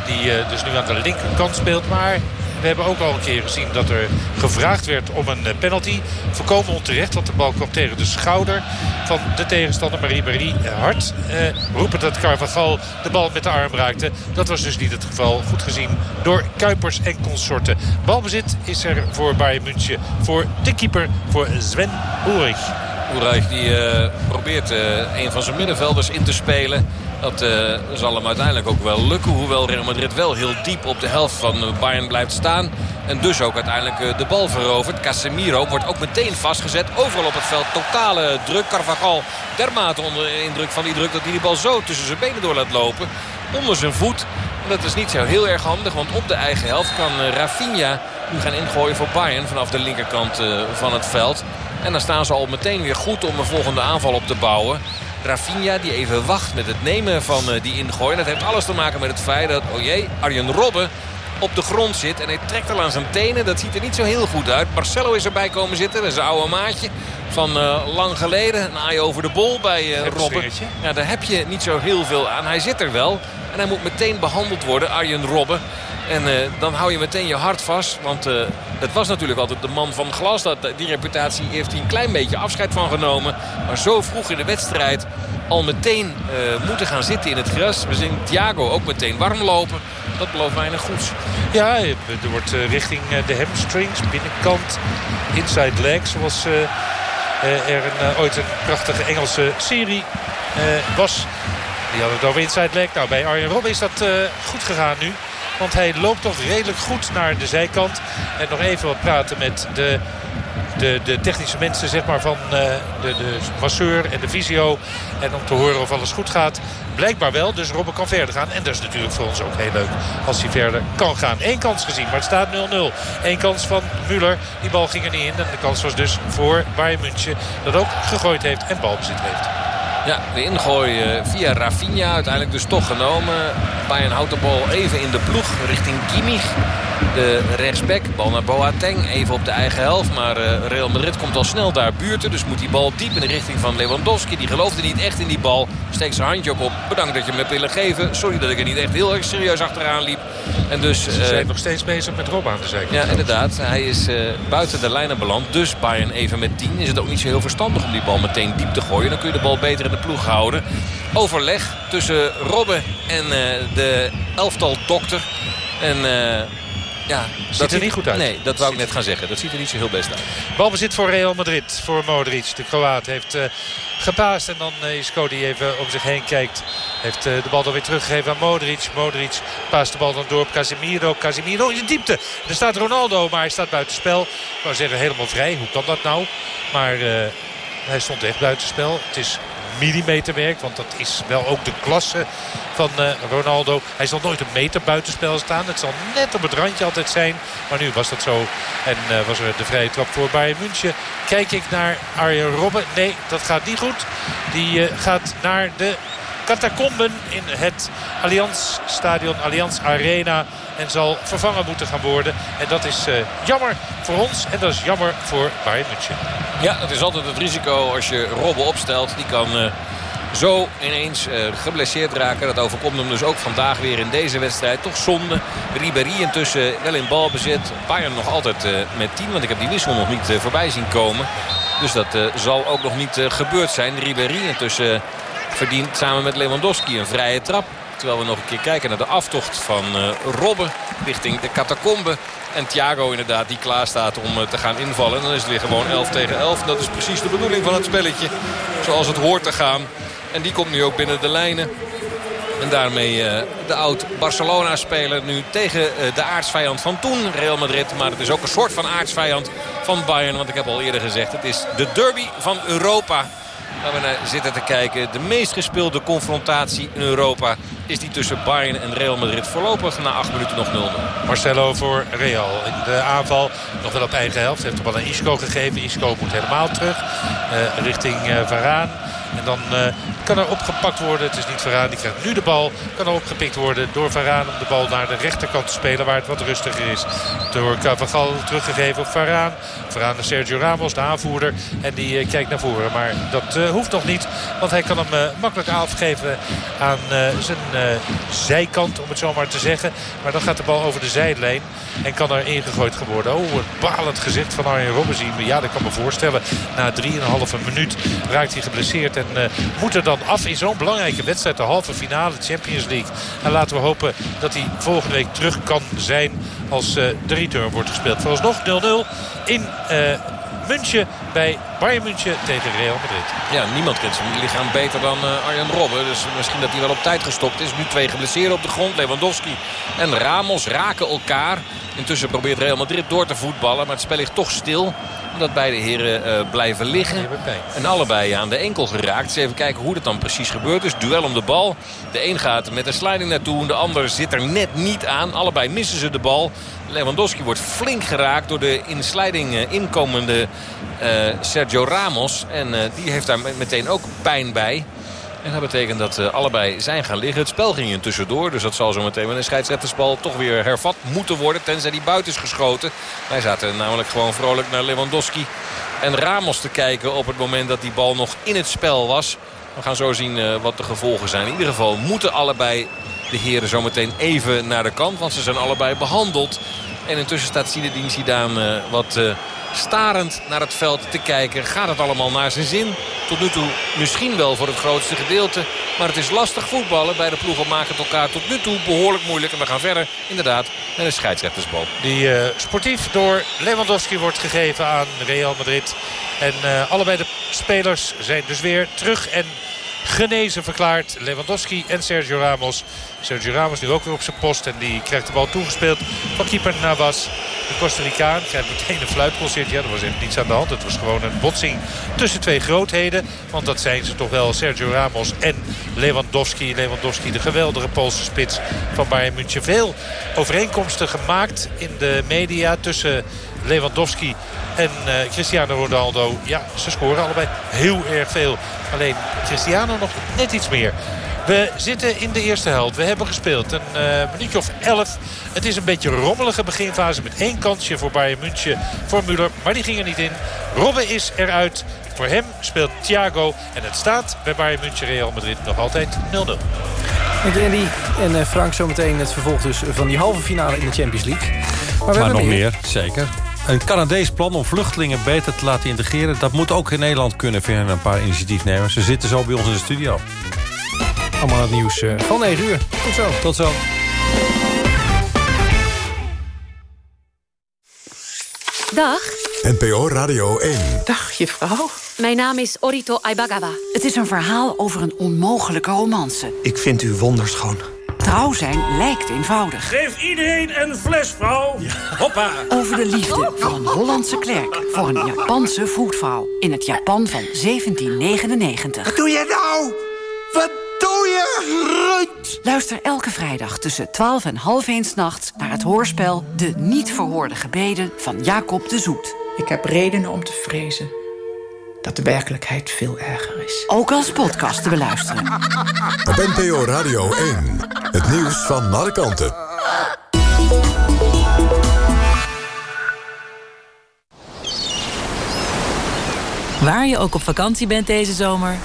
Die dus nu aan de linkerkant speelt. Maar we hebben ook al een keer gezien dat er gevraagd werd om een eh, penalty. Voorkomen onterecht, want de bal kwam tegen de schouder van de tegenstander. Maar Ribéry hard eh, roepen dat Carvajal de bal met de arm raakte. Dat was dus niet het geval. Goed gezien door Kuipers en consorten. Balbezit is er voor Bayern München. Voor de keeper, voor Sven Ulrich. Ulreich die uh, probeert een van zijn middenvelders in te spelen. Dat uh, zal hem uiteindelijk ook wel lukken. Hoewel Real Madrid wel heel diep op de helft van Bayern blijft staan. En dus ook uiteindelijk de bal verovert. Casemiro wordt ook meteen vastgezet. Overal op het veld totale druk. Carvajal dermate onder de indruk van die druk dat hij die bal zo tussen zijn benen door laat lopen. Onder zijn voet. En dat is niet zo heel erg handig. Want op de eigen helft kan Rafinha nu gaan ingooien voor Bayern. Vanaf de linkerkant van het veld. En dan staan ze al meteen weer goed om een volgende aanval op te bouwen. Rafinha die even wacht met het nemen van die ingooi. Dat heeft alles te maken met het feit dat, oh jee, Arjen Robben op de grond zit. En hij trekt al aan zijn tenen. Dat ziet er niet zo heel goed uit. Marcelo is erbij komen zitten. Dat is een oude maatje van uh, lang geleden. Een aai over de bol bij uh, Robben. Ja, daar heb je niet zo heel veel aan. Hij zit er wel. En hij moet meteen behandeld worden, Arjen Robben. En uh, dan hou je meteen je hart vast. Want uh, het was natuurlijk altijd de man van glas. Dat, die reputatie heeft hij een klein beetje afscheid van genomen. Maar zo vroeg in de wedstrijd al meteen moeten gaan zitten in het gras. We zien Thiago ook meteen warm lopen. Dat belooft weinig goeds. Ja, er wordt richting de hamstrings, binnenkant, inside leg. Zoals er een, ooit een prachtige Engelse serie was. Die hadden het over inside leg. Nou, bij Arjen Robben is dat goed gegaan nu. Want hij loopt toch redelijk goed naar de zijkant. En nog even wat praten met de, de, de technische mensen zeg maar, van uh, de, de masseur en de visio. En om te horen of alles goed gaat. Blijkbaar wel, dus Robben kan verder gaan. En dat is natuurlijk voor ons ook heel leuk als hij verder kan gaan. Eén kans gezien, maar het staat 0-0. Eén kans van Müller. Die bal ging er niet in. En de kans was dus voor Bayern München. Dat ook gegooid heeft en balbezit heeft. Ja, de ingooi eh, via Rafinha uiteindelijk dus toch genomen. Bayern houdt de bal even in de ploeg richting Kimmich. De rechtsback, bal naar Boateng, even op de eigen helft. Maar uh, Real Madrid komt al snel daar buurten. Dus moet die bal diep in de richting van Lewandowski. Die geloofde niet echt in die bal. Steekt zijn handje ook op. Bedankt dat je me hebt willen geven. Sorry dat ik er niet echt heel erg serieus achteraan liep. En dus, Ze zijn uh, nog steeds bezig met Rob aan de zijkant. Ja, inderdaad. Hij is uh, buiten de lijnen beland. Dus Bayern even met 10. Is het ook niet zo heel verstandig om die bal meteen diep te gooien. Dan kun je de bal beter in de ploeg houden. Overleg tussen Robben en de elftal dokter. En... Ja, ziet dat er niet goed uit. Nee, dat wou ik net gaan zeggen. Dat ziet er niet zo heel best uit. Balbezit voor Real Madrid, voor Modric. De Kroaat heeft uh, gepaast en dan uh, Isco die even om zich heen kijkt. Heeft uh, de bal dan weer teruggegeven aan Modric. Modric paast de bal dan door op Casemiro. Casemiro in de diepte. Er staat Ronaldo, maar hij staat buitenspel. Ik wou zeggen helemaal vrij. Hoe kan dat nou? Maar hij stond echt buitenspel. Het is millimeterwerk. Want dat is wel ook de klasse van uh, Ronaldo. Hij zal nooit een meter buitenspel staan. Het zal net op het randje altijd zijn. Maar nu was dat zo. En uh, was er de vrije trap voor Bayern München. Kijk ik naar Arjen Robben. Nee, dat gaat niet goed. Die uh, gaat naar de catacomben in het Allianz Stadion, Allianz Arena. En zal vervangen moeten gaan worden. En dat is uh, jammer voor ons. En dat is jammer voor Bayern München. Ja, het is altijd het risico als je Robben opstelt. Die kan uh, zo ineens uh, geblesseerd raken. Dat overkomt hem dus ook vandaag weer in deze wedstrijd. Toch zonde. Ribéry intussen wel in balbezit. Bayern nog altijd met 10. Want ik heb die wissel nog niet voorbij zien komen. Dus dat zal ook nog niet gebeurd zijn. Ribéry intussen verdient samen met Lewandowski een vrije trap. Terwijl we nog een keer kijken naar de aftocht van uh, Robben richting de catacombe. En Thiago inderdaad die klaar staat om uh, te gaan invallen. En dan is het weer gewoon 11 tegen 11. Dat is precies de bedoeling van het spelletje. Zoals het hoort te gaan. En die komt nu ook binnen de lijnen. En daarmee uh, de oud-Barcelona-speler nu tegen de aardsvijand van toen, Real Madrid. Maar het is ook een soort van aardsvijand van Bayern. Want ik heb al eerder gezegd, het is de derby van Europa. We zitten te kijken. De meest gespeelde confrontatie in Europa is die tussen Bayern en Real Madrid. Voorlopig na 8 minuten nog 0-0. Marcelo voor Real. In de aanval nog wel op eigen helft. Heeft de bal aan Isco gegeven. Isco moet helemaal terug. Uh, richting uh, Varaan. En dan uh, kan er opgepakt worden. Het is niet Varaan, die krijgt nu de bal. Kan er opgepikt worden door Varaan om de bal naar de rechterkant te spelen. Waar het wat rustiger is. Door Carvajal teruggegeven op Varaan. Varaan naar Sergio Ramos, de aanvoerder. En die uh, kijkt naar voren. Maar dat uh, hoeft nog niet. Want hij kan hem makkelijk afgeven aan zijn zijkant, om het zo maar te zeggen. Maar dan gaat de bal over de zijlijn. En kan er ingegooid worden. Oh, een balend gezicht van Arjen Robben zien. Ja, dat kan me voorstellen. Na 3,5 minuut raakt hij geblesseerd. En uh, moet er dan af in zo'n belangrijke wedstrijd. De halve finale Champions League. En laten we hopen dat hij volgende week terug kan zijn als uh, de return wordt gespeeld. Vooralsnog 0-0 in uh, München bij Bayern München tegen Real Madrid. Ja, niemand kent zijn lichaam beter dan uh, Arjen Robben. Dus misschien dat hij wel op tijd gestopt is. Nu twee geblesseerden op de grond. Lewandowski en Ramos raken elkaar. Intussen probeert Real Madrid door te voetballen. Maar het spel ligt toch stil. Omdat beide heren uh, blijven liggen. En allebei aan de enkel geraakt. Dus even kijken hoe dat dan precies gebeurt. Dus duel om de bal. De een gaat met een sliding naartoe. De ander zit er net niet aan. Allebei missen ze de bal. Lewandowski wordt flink geraakt door de in slijding uh, inkomende uh, Sergio Ramos. En uh, die heeft daar meteen ook pijn bij. En dat betekent dat uh, allebei zijn gaan liggen. Het spel ging intussen door. Dus dat zal zo meteen met een scheidsrechtersbal toch weer hervat moeten worden. Tenzij die buiten is geschoten. Wij zaten namelijk gewoon vrolijk naar Lewandowski en Ramos te kijken op het moment dat die bal nog in het spel was. We gaan zo zien wat de gevolgen zijn. In ieder geval moeten allebei de heren zometeen even naar de kant. Want ze zijn allebei behandeld. En intussen staat Zinedine Zidane uh, wat uh, starend naar het veld te kijken. Gaat het allemaal naar zijn zin? Tot nu toe misschien wel voor het grootste gedeelte. Maar het is lastig voetballen. Beide ploegen maken het elkaar tot nu toe behoorlijk moeilijk. En we gaan verder inderdaad naar de scheidsrechtersboom. Die uh, sportief door Lewandowski wordt gegeven aan Real Madrid. En allebei de spelers zijn dus weer terug en genezen verklaard. Lewandowski en Sergio Ramos. Sergio Ramos nu ook weer op zijn post. En die krijgt de bal toegespeeld van keeper Navas. De Costa Ricaan krijgt meteen een fluitconcert. Ja, er was even niets aan de hand. Het was gewoon een botsing tussen twee grootheden. Want dat zijn ze toch wel Sergio Ramos en Lewandowski. Lewandowski, de geweldige Poolse spits van Bayern München. Veel overeenkomsten gemaakt in de media tussen Lewandowski en uh, Cristiano Ronaldo. Ja, ze scoren allebei heel erg veel. Alleen Cristiano nog net iets meer. We zitten in de eerste helft. We hebben gespeeld een uh, minuutje of elf. Het is een beetje een rommelige beginfase met één kansje voor Bayern München voor Müller. Maar die ging er niet in. Robben is eruit. Voor hem speelt Thiago. En het staat bij Bayern München Real Madrid nog altijd 0-0. Dank je Andy. En uh, Frank zometeen het vervolg dus van die halve finale in de Champions League. Maar, we maar nog meer. meer, zeker. Een Canadees plan om vluchtelingen beter te laten integreren... dat moet ook in Nederland kunnen, vinden een paar initiatiefnemers. Ze zitten zo bij ons in de studio. Allemaal het nieuws uh, van 9 uur. Tot zo. Tot zo. Dag. NPO Radio 1. Dag, juffrouw. Mijn naam is Orito Aibagawa. Het is een verhaal over een onmogelijke romance. Ik vind u wonderschoon. Trouw zijn lijkt eenvoudig. Geef iedereen een fles, vrouw. Hoppa. Over de liefde van een Hollandse klerk voor een Japanse voetvrouw. In het Japan van 1799. Wat doe je nou? Wat doe je, Ruud? Luister elke vrijdag tussen 12 en half 1 nachts naar het hoorspel... De niet verhoorde gebeden van Jacob de Zoet. Ik heb redenen om te vrezen dat de werkelijkheid veel erger is. Ook als podcast te beluisteren. Op NPO Radio 1. Het nieuws van alle kanten. Waar je ook op vakantie bent deze zomer...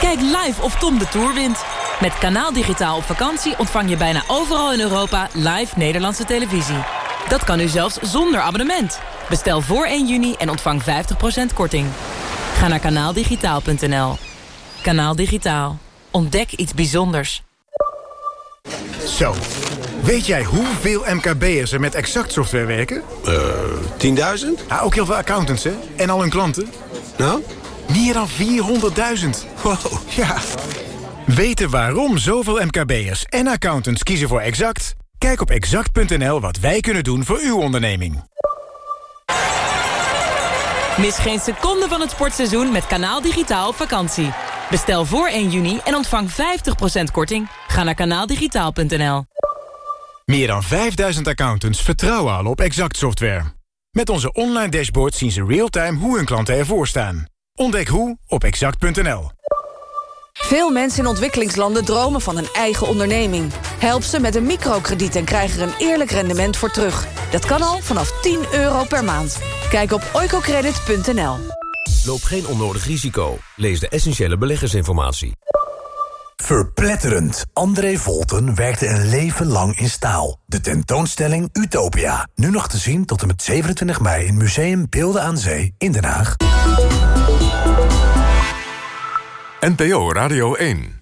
Kijk live of Tom de Tour wint. Met Kanaal Digitaal op vakantie ontvang je bijna overal in Europa... live Nederlandse televisie. Dat kan u zelfs zonder abonnement. Bestel voor 1 juni en ontvang 50% korting. Ga naar kanaaldigitaal.nl. Kanaal Digitaal. Ontdek iets bijzonders. Zo. Weet jij hoeveel MKB'ers er met Exact software werken? Eh, uh, 10.000? Ja, ook heel veel accountants, hè? En al hun klanten. Nou? Meer dan 400.000. Wow. Ja. Weten waarom zoveel MKB'ers en accountants kiezen voor Exact? Kijk op exact.nl wat wij kunnen doen voor uw onderneming. Mis geen seconde van het sportseizoen met Kanaal Digitaal op vakantie. Bestel voor 1 juni en ontvang 50% korting. Ga naar kanaaldigitaal.nl. Meer dan 5000 accountants vertrouwen al op Exact Software. Met onze online dashboard zien ze real-time hoe hun klanten ervoor staan. Ontdek hoe op exact.nl. Veel mensen in ontwikkelingslanden dromen van een eigen onderneming. Help ze met een microkrediet en krijg er een eerlijk rendement voor terug. Dat kan al vanaf 10 euro per maand. Kijk op oicocredit.nl. Loop geen onnodig risico. Lees de essentiële beleggersinformatie. Verpletterend. André Volten werkte een leven lang in staal. De tentoonstelling Utopia. Nu nog te zien tot en met 27 mei in Museum Beelden aan Zee in Den Haag. NPO Radio 1.